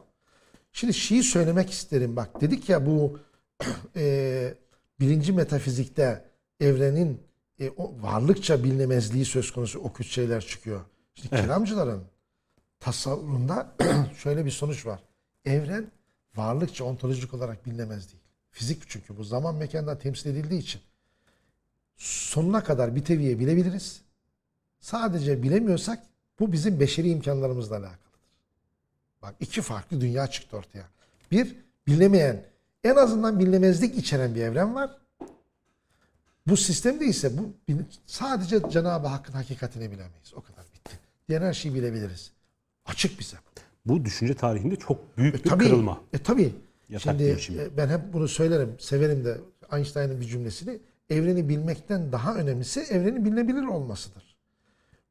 B: Şimdi şeyi söylemek isterim bak. Dedik ya bu [clears throat] e, birinci metafizikte evrenin e, o varlıkça bilinemezliği söz konusu okült şeyler çıkıyor. Şimdi kelamcıların tasavvurunda [clears throat] şöyle bir sonuç var. Evren varlıkça ontolojik olarak bilinemez değil. Fizik çünkü bu zaman mekanda temsil edildiği için sonuna kadar bir teviye bilebiliriz. Sadece bilemiyorsak bu bizim beşeri imkanlarımızla alakalıdır. Bak iki farklı dünya çıktı ortaya. Bir, bilinemeyen, en azından bilinemezlik içeren bir evren var. Bu sistemde ise bu sadece Cenab-ı Hakk'ın hakikatini bilemeyiz. O kadar bitti. Diğer her şeyi bilebiliriz. Açık bize.
A: bu düşünce tarihinde çok büyük bir
B: Tabii.
A: kırılma.
B: E tabii.
A: Yatak
B: Şimdi
A: değişimi.
B: e, ben hep bunu söylerim, severim de Einstein'ın bir cümlesini. Evreni bilmekten daha önemlisi evrenin bilinebilir olmasıdır.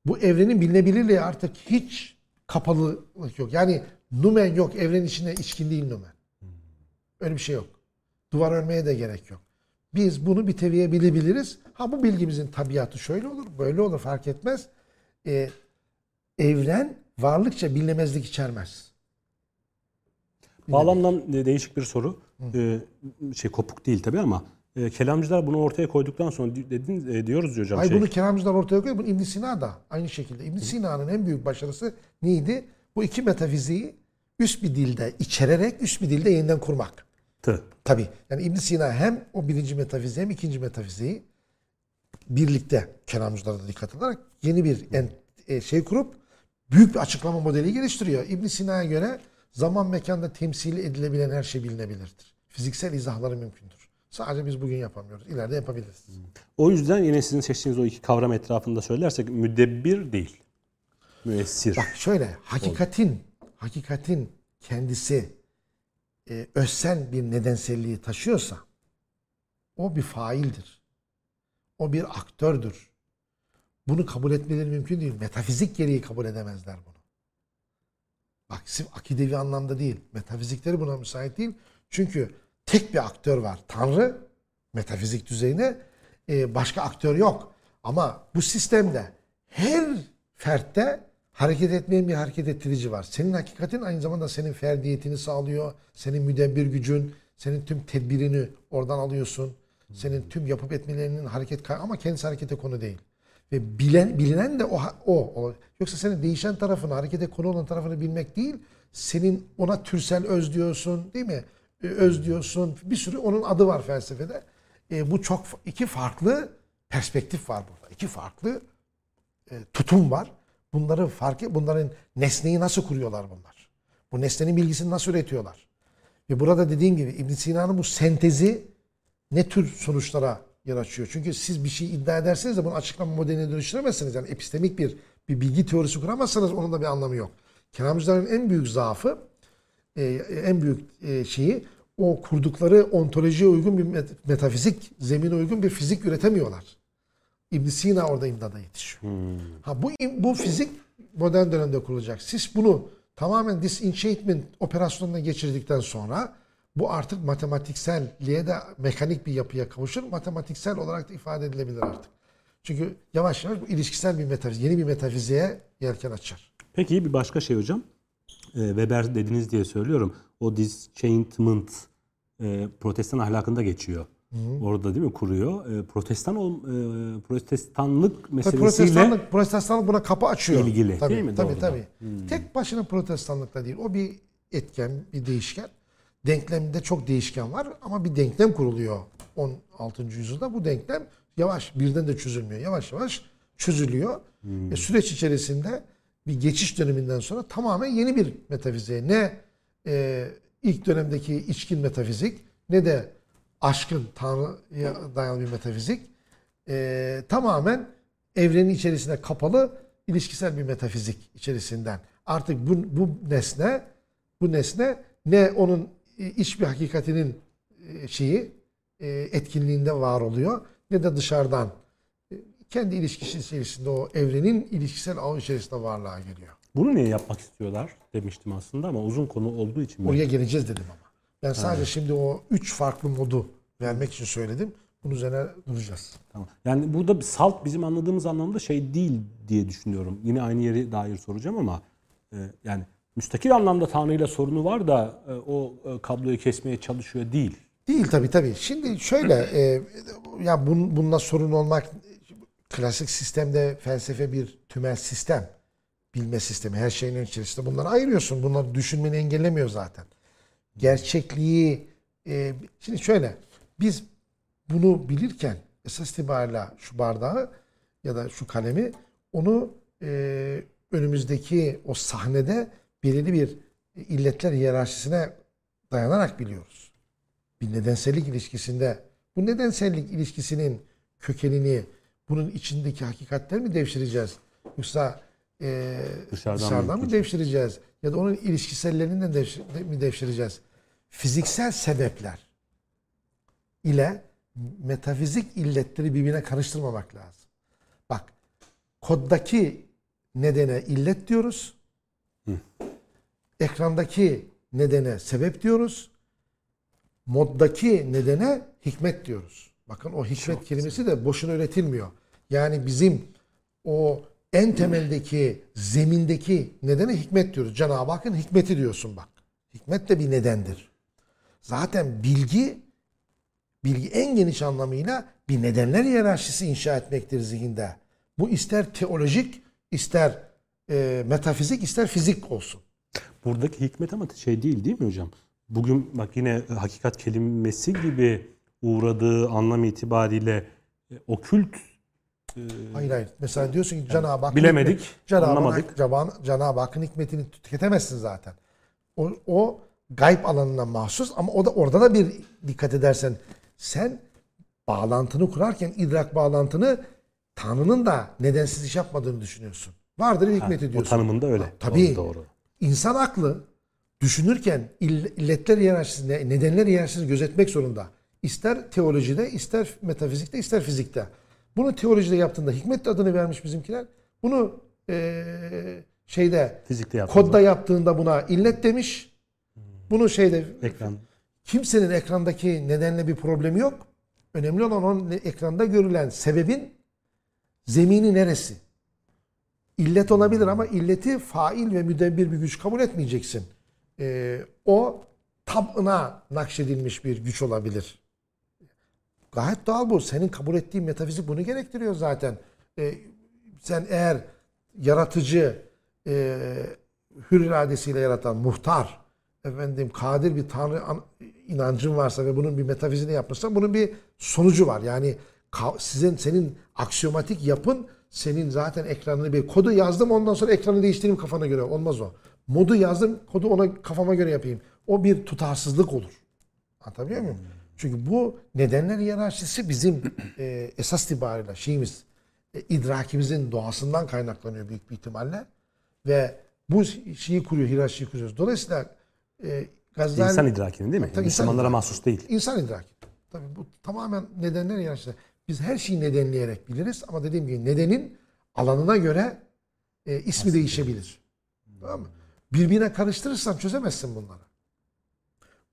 B: Bu evrenin bilinebilirliği artık hiç kapalılık yok. Yani numen yok. Evrenin içinde içkin değil numen. Öyle bir şey yok. Duvar örmeye de gerek yok. Biz bunu bir teviye bilebiliriz. Ha bu bilgimizin tabiatı şöyle olur, böyle olur fark etmez. E, evren varlıkça bilinemezlik içermez.
A: Bağlamdan e, değişik bir soru. Ee, şey kopuk değil tabii ama e, kelamcılar bunu ortaya koyduktan sonra di- dedin, e, diyoruz hocam
B: Ay
A: şey.
B: bunu kelamcılar ortaya koyuyor. Bunu ibn Sina da aynı şekilde. ibn Sina'nın en büyük başarısı neydi? Bu iki metafiziği üst bir dilde içererek üst bir dilde yeniden kurmak.
A: Tı.
B: Tabii. Yani ibn Sina hem o birinci metafiziği hem ikinci metafiziği birlikte kelamcılara da dikkat ederek yeni bir en, e, şey kurup büyük bir açıklama modeli geliştiriyor. ibn Sina'ya göre zaman mekanda temsil edilebilen her şey bilinebilirdir. Fiziksel izahları mümkündür. Sadece biz bugün yapamıyoruz. İleride yapabiliriz.
A: O yüzden yine sizin seçtiğiniz o iki kavram etrafında söylersek müdebbir değil. Müessir.
B: Bak şöyle hakikatin hakikatin kendisi e, özsel bir nedenselliği taşıyorsa o bir faildir. O bir aktördür. Bunu kabul etmeleri mümkün değil. Metafizik gereği kabul edemezler bunu. Bak sırf akidevi anlamda değil. Metafizikleri buna müsait değil. Çünkü tek bir aktör var. Tanrı metafizik düzeyine e, başka aktör yok. Ama bu sistemde her fertte hareket etmeyen bir hareket ettirici var. Senin hakikatin aynı zamanda senin ferdiyetini sağlıyor. Senin müdebbir gücün, senin tüm tedbirini oradan alıyorsun. Senin tüm yapıp etmelerinin hareket ama kendisi harekete konu değil. Ve bilen, bilinen de o, o. Yoksa senin değişen tarafını, harekete konu olan tarafını bilmek değil, senin ona türsel öz diyorsun değil mi? Öz diyorsun. Bir sürü onun adı var felsefede. E, bu çok iki farklı perspektif var burada. İki farklı e, tutum var. Bunları fark bunların nesneyi nasıl kuruyorlar bunlar? Bu nesnenin bilgisini nasıl üretiyorlar? Ve burada dediğim gibi İbn Sina'nın bu sentezi ne tür sonuçlara yer açıyor? Çünkü siz bir şey iddia ederseniz de bunu açıklama modeline dönüştüremezsiniz. Yani epistemik bir bir bilgi teorisi kuramazsanız onun da bir anlamı yok. Kelamcıların en büyük zaafı, e, en büyük e, şeyi o kurdukları ontolojiye uygun bir met- metafizik, zemine uygun bir fizik üretemiyorlar. İbn Sina orada imdada yetişiyor. Ha bu bu fizik modern dönemde kurulacak. Siz bunu tamamen disenchantment operasyonuna geçirdikten sonra bu artık matematikselliğe de mekanik bir yapıya kavuşur. Matematiksel olarak da ifade edilebilir artık. Çünkü yavaş yavaş bu ilişkisel bir metafizik, yeni bir metafiziğe yelken açar.
A: Peki bir başka şey hocam. Ee, Weber dediniz diye söylüyorum. O disenchantment e, protestan ahlakında geçiyor. Orada değil mi kuruyor? E, protestan ol, e, protestanlık
B: Tabii
A: meselesiyle
B: protestanlık, protestanlık buna kapı açıyor.
A: İlgili,
B: tabii,
A: değil mi?
B: Tabii
A: Doğrudan.
B: tabii. Tek başına protestanlıkla değil. O bir etken, bir değişken. Denklemde çok değişken var ama bir denklem kuruluyor 16. yüzyılda. Bu denklem yavaş, birden de çözülmüyor. Yavaş yavaş çözülüyor. E, süreç içerisinde bir geçiş döneminden sonra tamamen yeni bir metafiziğe ne e, ilk dönemdeki içkin metafizik ne de aşkın Tanrı'ya dayalı bir metafizik e, tamamen evrenin içerisine kapalı ilişkisel bir metafizik içerisinden. Artık bu, bu nesne bu nesne ne onun iç bir hakikatinin e, şeyi e, etkinliğinde var oluyor ne de dışarıdan e, kendi ilişkisi içerisinde o evrenin ilişkisel ağı içerisinde varlığa geliyor.
A: bunu niye yapmak istiyorlar demiştim aslında ama uzun konu olduğu için ben-
B: Oraya geleceğiz dedim ama. Ben sadece şimdi o üç farklı modu vermek için söyledim. Bunun üzerine duracağız.
A: Tamam. Yani burada bir salt bizim anladığımız anlamda şey değil diye düşünüyorum. Yine aynı yeri dair soracağım ama e, yani müstakil anlamda Tanrı ile sorunu var da e, o e, kabloyu kesmeye çalışıyor değil.
B: Değil tabii tabii. Şimdi şöyle e, ya bun, bununla sorun olmak klasik sistemde felsefe bir tümel sistem. Bilme sistemi her şeyin içerisinde bunları ayırıyorsun. Bunları düşünmeni engellemiyor zaten. Gerçekliği e, şimdi şöyle biz bunu bilirken esas itibariyle şu bardağı ya da şu kalemi onu e, önümüzdeki o sahnede belirli bir illetler hiyerarşisine dayanarak biliyoruz bir nedensellik ilişkisinde bu nedensellik ilişkisinin kökenini bunun içindeki hakikatleri mi devşireceğiz? Yoksa e,
A: Dışarıdan
B: dışarıdan,
A: mı
B: mı devşireceğiz? Ya da onun ilişkisellerini de devşir- de- mi devşireceğiz? Fiziksel sebepler ile metafizik illetleri birbirine karıştırmamak lazım. Bak koddaki nedene illet diyoruz. Ekrandaki nedene sebep diyoruz moddaki nedene hikmet diyoruz. Bakın o hikmet kelimesi de boşuna üretilmiyor. Yani bizim o en temeldeki zemindeki nedeni hikmet diyoruz. Cenab-ı Hakk'ın hikmeti diyorsun bak. Hikmet de bir nedendir. Zaten bilgi bilgi en geniş anlamıyla bir nedenler hiyerarşisi inşa etmektir zihinde. Bu ister teolojik, ister e, metafizik, ister fizik olsun.
A: Buradaki hikmet ama şey değil değil mi hocam? Bugün bak yine hakikat kelimesi gibi uğradığı anlam itibariyle e, okült e,
B: Hayır hayır. Mesela diyorsun ki Cenab-ı Hak
A: bilemedik,
B: Cenab-ı
A: anlamadık.
B: Cenab-ı Hakk'ın hikmetini tüketemezsin zaten. O, o gayb alanına mahsus ama o da orada da bir dikkat edersen sen bağlantını kurarken idrak bağlantını Tanrı'nın da nedensiz iş yapmadığını düşünüyorsun. Vardır hikmeti
A: o
B: diyorsun.
A: tanımında öyle.
B: Tabii.
A: Doğru.
B: İnsan aklı düşünürken ill- illetler hiyerarşisinde, nedenler hiyerarşisini gözetmek zorunda. İster teolojide, ister metafizikte, ister fizikte. Bunu teolojide yaptığında hikmet adını vermiş bizimkiler. Bunu eee, şeyde
A: Fizikte
B: kodda yaptığında buna illet demiş. Bunu şeyde
A: ekran.
B: kimsenin ekrandaki nedenle bir problemi yok. Önemli olan onun ekranda görülen sebebin zemini neresi? İllet olabilir ama illeti fail ve müdebbir bir güç kabul etmeyeceksin. Ee, o tabına nakşedilmiş bir güç olabilir. Gayet doğal bu. Senin kabul ettiğin metafizik bunu gerektiriyor zaten. Ee, sen eğer yaratıcı, e, hür iradesiyle yaratan muhtar, efendim kadir bir tanrı an- inancın varsa ve bunun bir metafizini yapmışsan bunun bir sonucu var. Yani sizin senin aksiyomatik yapın senin zaten ekranını bir kodu yazdım ondan sonra ekranı değiştireyim kafana göre olmaz o. Modu yazdım kodu ona kafama göre yapayım. O bir tutarsızlık olur. Anlatabiliyor muyum? Çünkü bu nedenler hiyerarşisi bizim e, esas itibariyle şeyimiz e, idrakimizin doğasından kaynaklanıyor büyük bir ihtimalle. Ve bu şeyi kuruyor, hiyerarşiyi kuruyoruz. Dolayısıyla e, Gazali...
A: İnsan idrakinin değil mi?
B: Tabii insan
A: Müslümanlara
B: idraki.
A: mahsus değil.
B: İnsan idraki. Tabii bu tamamen nedenler hiyerarşisi. Biz her şeyi nedenleyerek biliriz ama dediğim gibi nedenin alanına göre e, ismi değişebilir. Tamam mı? Birbirine karıştırırsan çözemezsin bunları.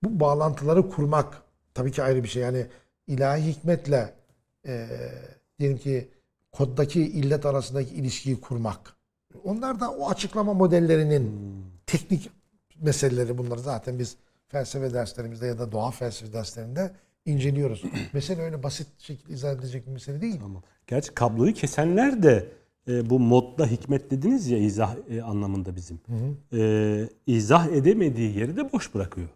B: Bu bağlantıları kurmak tabii ki ayrı bir şey. Yani ilahi hikmetle e, diyelim ki koddaki illet arasındaki ilişkiyi kurmak. Onlar da o açıklama modellerinin teknik meseleleri bunları zaten biz felsefe derslerimizde ya da doğa felsefe derslerinde inceliyoruz. [clears throat] Mesele öyle basit şekilde izah edilecek bir mesele değil.
A: Tamam. Gerçi kabloyu kesenler de e, bu modda hikmet dediniz ya izah e, anlamında bizim. E, izah edemediği yeri de boş bırakıyor.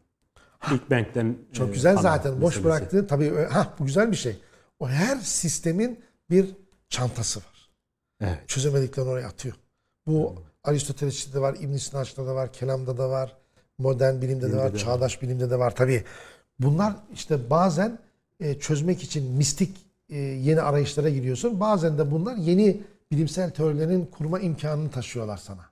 A: Big Bang'den
B: Çok
A: e,
B: güzel zaten. Boş
A: meselesi.
B: bıraktığı tabii ha bu güzel bir şey. O her sistemin bir çantası var.
A: Evet.
B: Çözemediklerini oraya atıyor. Bu Aristoteles'te de var, İbn Sina'da da var, kelamda da var, modern bilimde de var,
A: de
B: çağdaş bilimde de var tabii. Bunlar işte bazen e, çözmek için mistik e, yeni arayışlara gidiyorsun. Bazen de bunlar yeni bilimsel teorilerin kurma imkanını taşıyorlar sana.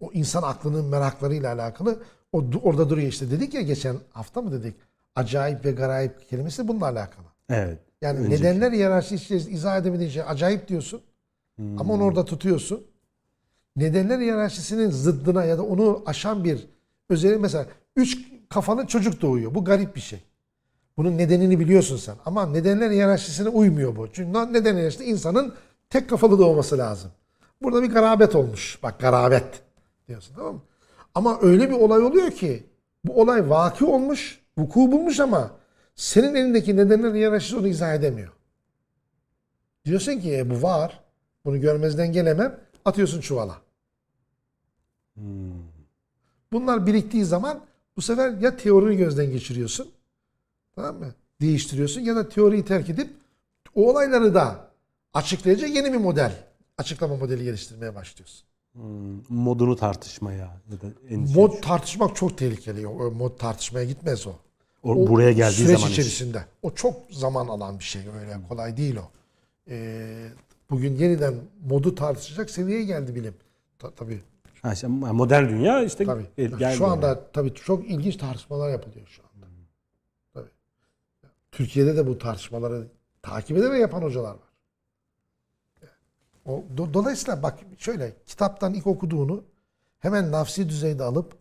B: O insan aklının meraklarıyla alakalı o orada duruyor işte. Dedik ya geçen hafta mı dedik? Acayip ve garayip kelimesi bununla alakalı.
A: Evet.
B: Yani
A: Önceki.
B: nedenler hiyerarşisi işte izah edemediğin şey acayip diyorsun. Ama onu orada tutuyorsun. Nedenler hiyerarşisinin zıddına ya da onu aşan bir özelliği mesela üç kafalı çocuk doğuyor. Bu garip bir şey. Bunun nedenini biliyorsun sen. Ama nedenler hiyerarşisine uymuyor bu. Çünkü neden hiyerarşisinde insanın tek kafalı doğması lazım. Burada bir garabet olmuş. Bak garabet diyorsun tamam mı? Ama öyle bir olay oluyor ki bu olay vaki olmuş, vuku bulmuş ama senin elindeki nedenler hiyerarşisi onu izah edemiyor. Diyorsun ki e, bu var. Bunu görmezden gelemem. Atıyorsun çuvala. Bunlar biriktiği zaman bu sefer ya teoriyi gözden geçiriyorsun. Tamam mı? Değiştiriyorsun ya da teoriyi terk edip o olayları da açıklayacak yeni bir model, açıklama modeli geliştirmeye başlıyorsun.
A: Hmm, modunu tartışmaya ya da.
B: Mod tartışmak çok tehlikeli. O mod tartışmaya gitmez o.
A: O,
B: O
A: buraya geldiği
B: süreç
A: zaman
B: içerisinde. O çok zaman alan bir şey. Öyle kolay değil o. Ee, bugün yeniden modu tartışacak seviyeye geldi bilim. Ta- tabii.
A: Ha, işte modern dünya işte
B: Tabii.
A: geldi
B: şu anda
A: oraya.
B: tabii çok ilginç tartışmalar yapılıyor şu anda. Tabii. Türkiye'de de bu tartışmaları takip eden ve yapan hocalar var. O, do- dolayısıyla bak şöyle kitaptan ilk okuduğunu hemen nafsi düzeyde alıp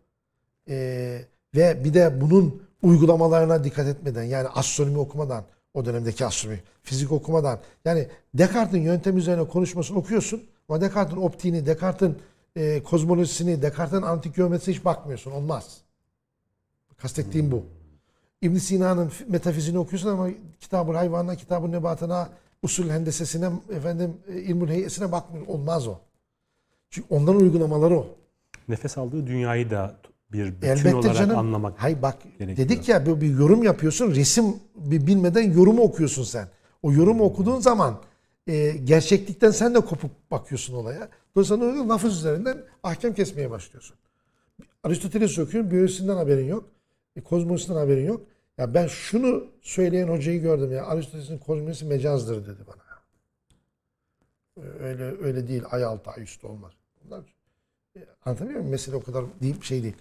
B: eee, ve bir de bunun uygulamalarına dikkat etmeden yani astronomi okumadan o dönemdeki astronomi, fizik okumadan yani Descartes'in yöntem üzerine konuşmasını okuyorsun. Ama Descartes'in optiğini, Descartes'in e, kozmolojisini, Descartes'in antik geometrisine hiç bakmıyorsun. Olmaz. Kastettiğim bu. ibn Sina'nın metafiziğini okuyorsun ama kitabı hayvanına, kitabı nebatına, usul hendesesine, efendim e, ilmül heyesine bakmıyorsun. Olmaz o. Çünkü onların uygulamaları o.
A: Nefes aldığı dünyayı da bir bütün
B: Elbette
A: olarak
B: canım.
A: anlamak.
B: Hayır bak
A: gerekiyor.
B: dedik ya bir, bir yorum yapıyorsun. Resim bir bilmeden yorumu okuyorsun sen. O yorumu okuduğun zaman e, gerçeklikten sen de kopup bakıyorsun olaya. Dolayısıyla o lafız üzerinden ahkam kesmeye başlıyorsun. Aristoteles'i okuyorsun. Biyolojisinden haberin yok. E, kozmolojisinden haberin yok. Ya ben şunu söyleyen hocayı gördüm ya. Aristoteles'in kozmolojisi mecazdır dedi bana. Öyle öyle değil. Ay altı ay üstü olmaz. Bunlar e, Anlatabiliyor muyum? Mesele o kadar değil, şey değil.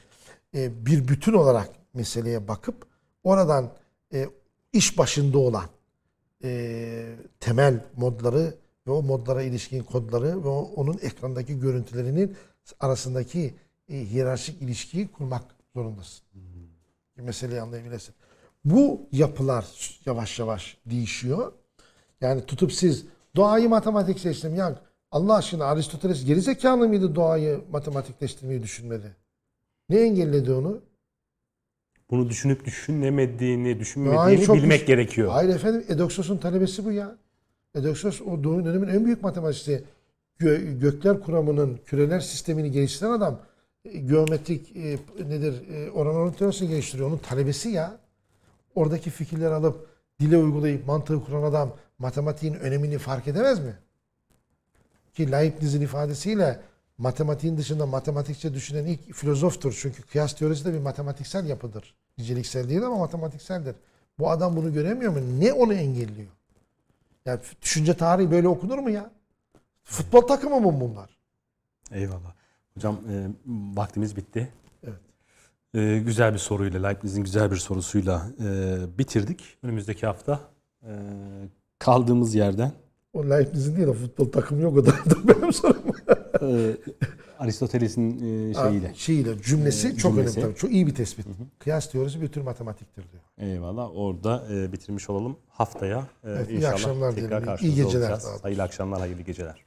B: E, bir bütün olarak meseleye bakıp oradan e, iş başında olan e, temel modları ve o modlara ilişkin kodları ve o, onun ekrandaki görüntülerinin arasındaki e, hiyerarşik ilişkiyi kurmak zorundasın. Bir meseleyi anlayabilirsin. Bu yapılar yavaş yavaş değişiyor. Yani tutup siz doğayı matematikleştirin. Ya Allah aşkına Aristoteles gerizekalı mıydı doğayı matematikleştirmeyi düşünmedi? Ne engelledi onu?
A: Bunu düşünüp düşünemediğini,
B: Hayır,
A: düşünmediğini
B: çok
A: bilmek
B: düş-
A: gerekiyor.
B: Hayır efendim Edoxos'un talebesi bu ya. Edoksos o doğu dönemin en büyük matematiği. Gö- gökler kuramının küreler sistemini geliştiren adam e, geometrik e, nedir e, oran oran teorisini geliştiriyor. Onun talebesi ya. Oradaki fikirleri alıp dile uygulayıp mantığı kuran adam matematiğin önemini fark edemez mi? Ki Leibniz'in ifadesiyle matematiğin dışında matematikçe düşünen ilk filozoftur. Çünkü kıyas teorisi de bir matematiksel yapıdır. Niceliksel değil ama matematikseldir. Bu adam bunu göremiyor mu? Ne onu engelliyor? Ya düşünce tarihi böyle okunur mu ya? Futbol takımı mı bunlar?
A: Eyvallah. Hocam e, vaktimiz bitti.
B: Evet.
A: E, güzel bir soruyla, Leibniz'in güzel bir sorusuyla e, bitirdik. Önümüzdeki hafta e, kaldığımız yerden
B: O Leibniz'in değil o futbol takımı yok o da [laughs] benim sorum.
A: E, Aristoteles'in e, şeyiyle.
B: Şeyiyle cümlesi
A: Ee,
B: çok
A: cümlesi.
B: önemli tabii. Çok iyi bir tespit. Kıyas teorisi bir tür matematiktir diyor.
A: Eyvallah. Orada e, bitirmiş olalım. Haftaya e,
B: Evet, iyi
A: inşallah
B: akşamlar
A: tekrar
B: dilerim. İyi geceler
A: olacağız. Hayırlı akşamlar, hayırlı geceler.